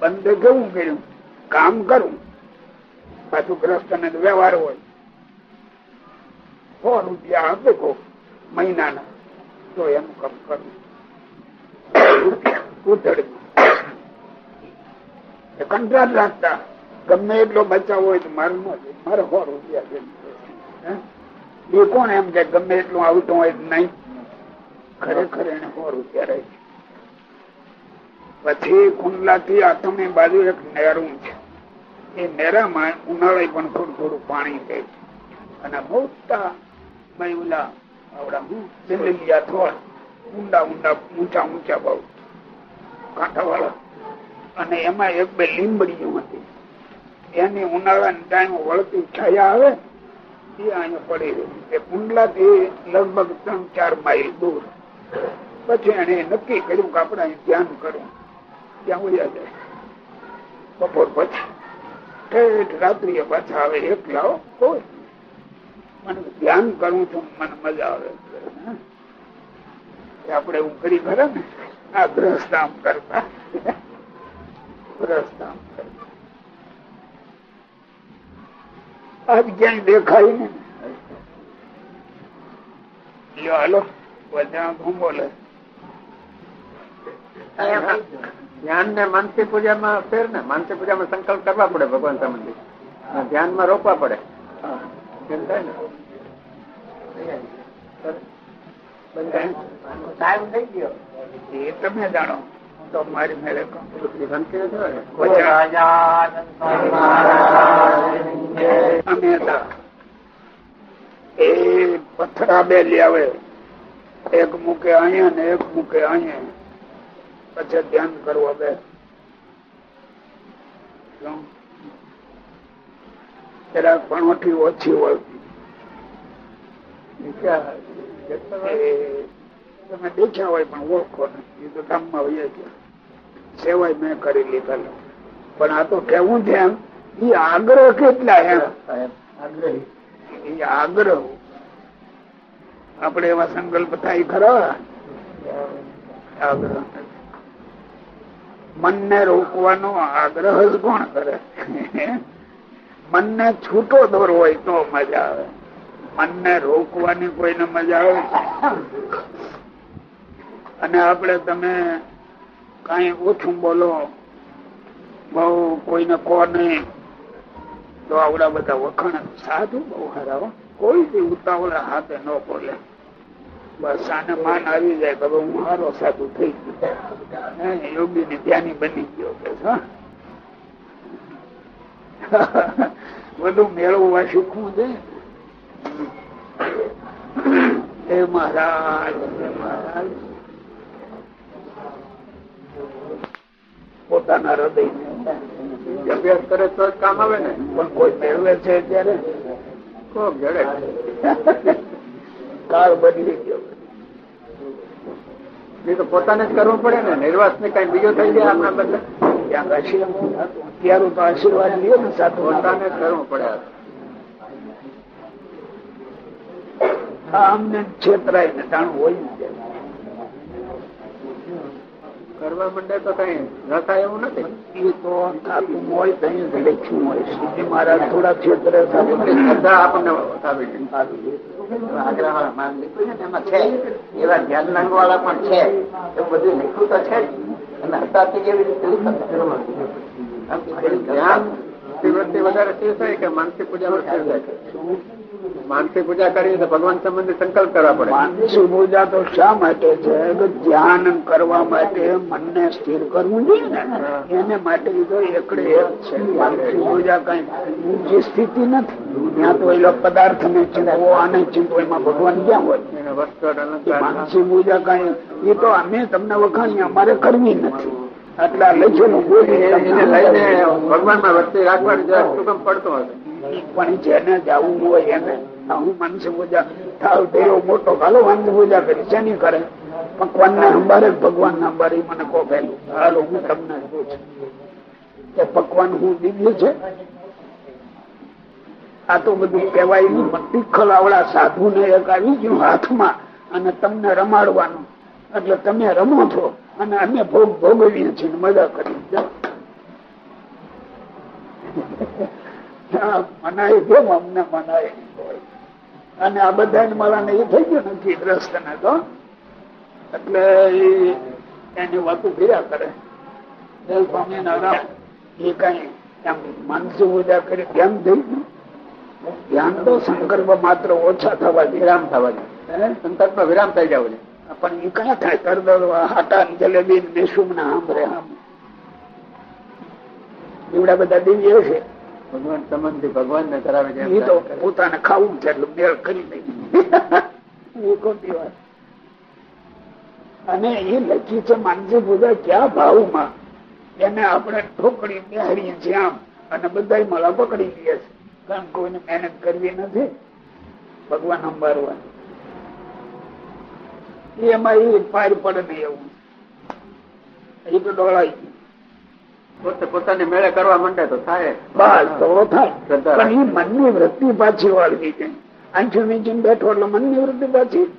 બંધ કેવું કર્યું? કામ કરું. પાછું ગ્રસ્ત ને વ્યવહાર હોય. સો રૂપિયા આપે મહિનાના, તો એનું કામ કરું. કંટ્રાટ રાખતા ગમે એટલો બચાવ હોય તો મારું મારે સો રૂપિયા? એ કોણ એમ કે ગમે એટલું આવતું હોય નહીં? ખરેખર એને હોરું ત્યારે પછી કુંડલા થી આતમની બાજુ એક નેરું છે. એ નેરામાં ઉનાળે પણ થોડું થોડું પાણી છે. અને મોટા મયુલા આવડા હું થોડ ઊંડા ઊંડા ઊંચા ઊંચા બહુ કાંઠાવાળા. અને એમાં એક બે લીંબડીઓ હતી. એની ઉનાળાની ટાઈમ વળતી છાયા આવે અહીંયા પડી એ કુંડલા થી લગભગ ત્રણ ચાર માઇલ દૂર. પછી એને નક્કી કર્યું કે આપણે અહીં ધ્યાન કરવું ત્યાં ઉજા જાય. બપોર પછી. ઠેઠ રાત્રિએ પાછા આવે એકલા કોઈ. મને ધ્યાન કરું છું, મને મજા આવે. આપણે એવું કરી ખરે ને? આ ગ્રહસ્થામ કરતા. ગ્રહસ્થામ કરતા. આજ ક્યાંય દેખાય ને હાલો બધા ધ્યાન ને માનસી પૂજામાં ફેર ને માનસી પૂજામાં સંકલ્પ કરવા પડે ભગવાન સંબંધી ધ્યાનમાં રોકવા પડે. એમ થાય ને? ટાઈમ થઈ ગયો. એ તમે જાણો. તો મારી મેળે. અમે હતા પથરા બે લઈ એક મૂકે અહીંયા ને એક મૂકે અહીંયા પછી ધ્યાન કરવા બે. જરાક પણોઠી ઓછી હોય. તમે દેખ્યા હોય પણ ઓળખો નહીં. એ તો ગામમાં હોય ગયા. સેવાય મેં કરી લીધા પણ આ તો કેવું છે એમ એ આગ્રહ કેટલા એમ એ આગ્રહ. આપણે એવા સંકલ્પ થાય ખરા? આગ્રહ. મનને રોકવાનો આગ્રહ જ કોણ કરે? મનને છૂટો દોર હોય તો મજા આવે. મનને રોકવાની કોઈને મજા આવે? અને આપણે તમે કઈ ઓછું બોલો. બહુ કોઈને કહો નહીં. તો આવડા બધા વખાણ. સાધુ બહુ હરાવો કોઈ બી ઉતાવળા હાથે ન બોલે. બસ આને માન આવી જાય કે હું હારો સાધુ થઈ ગયો. યોગી ને ધ્યાની બની ગયો કે બધું મેળવવા શીખવું છે? હે મહારાજ મહારાજ. પોતાના હૃદય અભ્યાસ કરે તો જ કામ આવે ને. પણ કોઈ મેળવે છે ત્યારે? કોક જડે કાળ બદલી ગયો. એ તો પોતાને જ કરવું પડે ને. નિર્વાસ ને કઈ બીજો થઈ જાય આપણા બદલે? ત્યાં આશીર્વાદ. તો આશીર્વાદ લ્યો ને સાથે પોતાને જ કરવું પડે અમને છેતરાય ને જાણવું હોય ને કરવા માંડે તો કઈ રસાય એવું નથી. એ તો થતું હોય તો અહીં લખ્યું હોય. શ્રીજી મહારાજ થોડા છેતરે શ્રદ્ધા આપણને એવા ધ્યાન વાળા પણ છે. એવું બધું લીખું તો છે અને અત્યારથી કેવી રીતે ધ્યાન વધારે થાય કે માનસિક પૂજા સ્થિર થાય માનસિક પૂજા કરીએ તો ભગવાન સંબંધે સંકલ્પ કરવા પડે. માનસિક પૂજા તો શા માટે છે? કે ધ્યાન કરવા માટે મનને સ્થિર કરવું જોઈએ ને. એને માટે તો એકડે એક છે. માનસિક પૂજા કઈ ઊંચી સ્થિતિ નથી. ત્યાં તો એલો પદાર્થ ને ચિંતવો આને ચિંતવો એમાં ભગવાન ક્યાં હોય. એને વસ્તુ અલંકાર માનસી પૂજા કઈ એ તો અમે તમને વખાણી અમારે કરવી નથી. આટલા લખેલું બોલી એને લઈને ભગવાનમાં વચ્ચે રાખવાનું જરા સુગમ પડતો હશે. પણ જેને જવું હોય એને હું માનસી પૂજા થાવ, ઢેરો મોટો હાલો માનસી પૂજા કરી, શેની કરે? ભગવાન ને અંબારે ભગવાન ના અંબારે મને કહો હાલો, હું તમને કે પકવાન હું દિવ્ય છે? આ તો બધું કહેવાય નહીં તીખલ આવડા સાધુ ને એક આવી ગયું હાથમાં અને તમને રમાડવાનું. એટલે તમે રમો છો અને અમે ભોગ ભોગવીએ છીએ મજા કરી અને આ બધા મારા એ થઈ ગયું નથી દ્રસ્ત ને તો. એટલે એની વાતું ફર્યા કરે. સ્વામી નારાયણ એ કઈ એમ માનસી પૂજા કરી, ધ્યાન થઈ ગયું. ધ્યાન તો સંકલ્પ માત્ર ઓછા થવા વિરામ થવા દે? સંકલ્પ વિરામ થઈ જવો છે. પણ એ કયા થાય? કરદળ હાટા જલેબી ને બેસુમ ને આંબરે આમ એવડા બધા દિવ્ય છે. ભગવાન સંબંધી ભગવાન ને કરાવે છે એ તો પોતાને ખાવું છે એટલે મેળ કરી દઈ એ ખોટી વાત. અને એ લખી છે માનસી પૂજા ક્યાં ભાવમાં? એને આપણે ઠોકડી બેહાડીએ છીએ આમ. અને બધા મળા પકડી લઈએ છે. કારણ કોઈને મહેનત કરવી નથી. ભગવાન અંબારવાની એમાં એ પાર પડે નહીં એવું. એ તો ડોળાઈ પોતાને મેળે કરવા માંડે તો થાય. બસ તો થાય. પણ એ મનની વૃત્તિ પાછી વાળવી છે. આંખો બેઠો એટલે મનની વૃત્તિ પાછી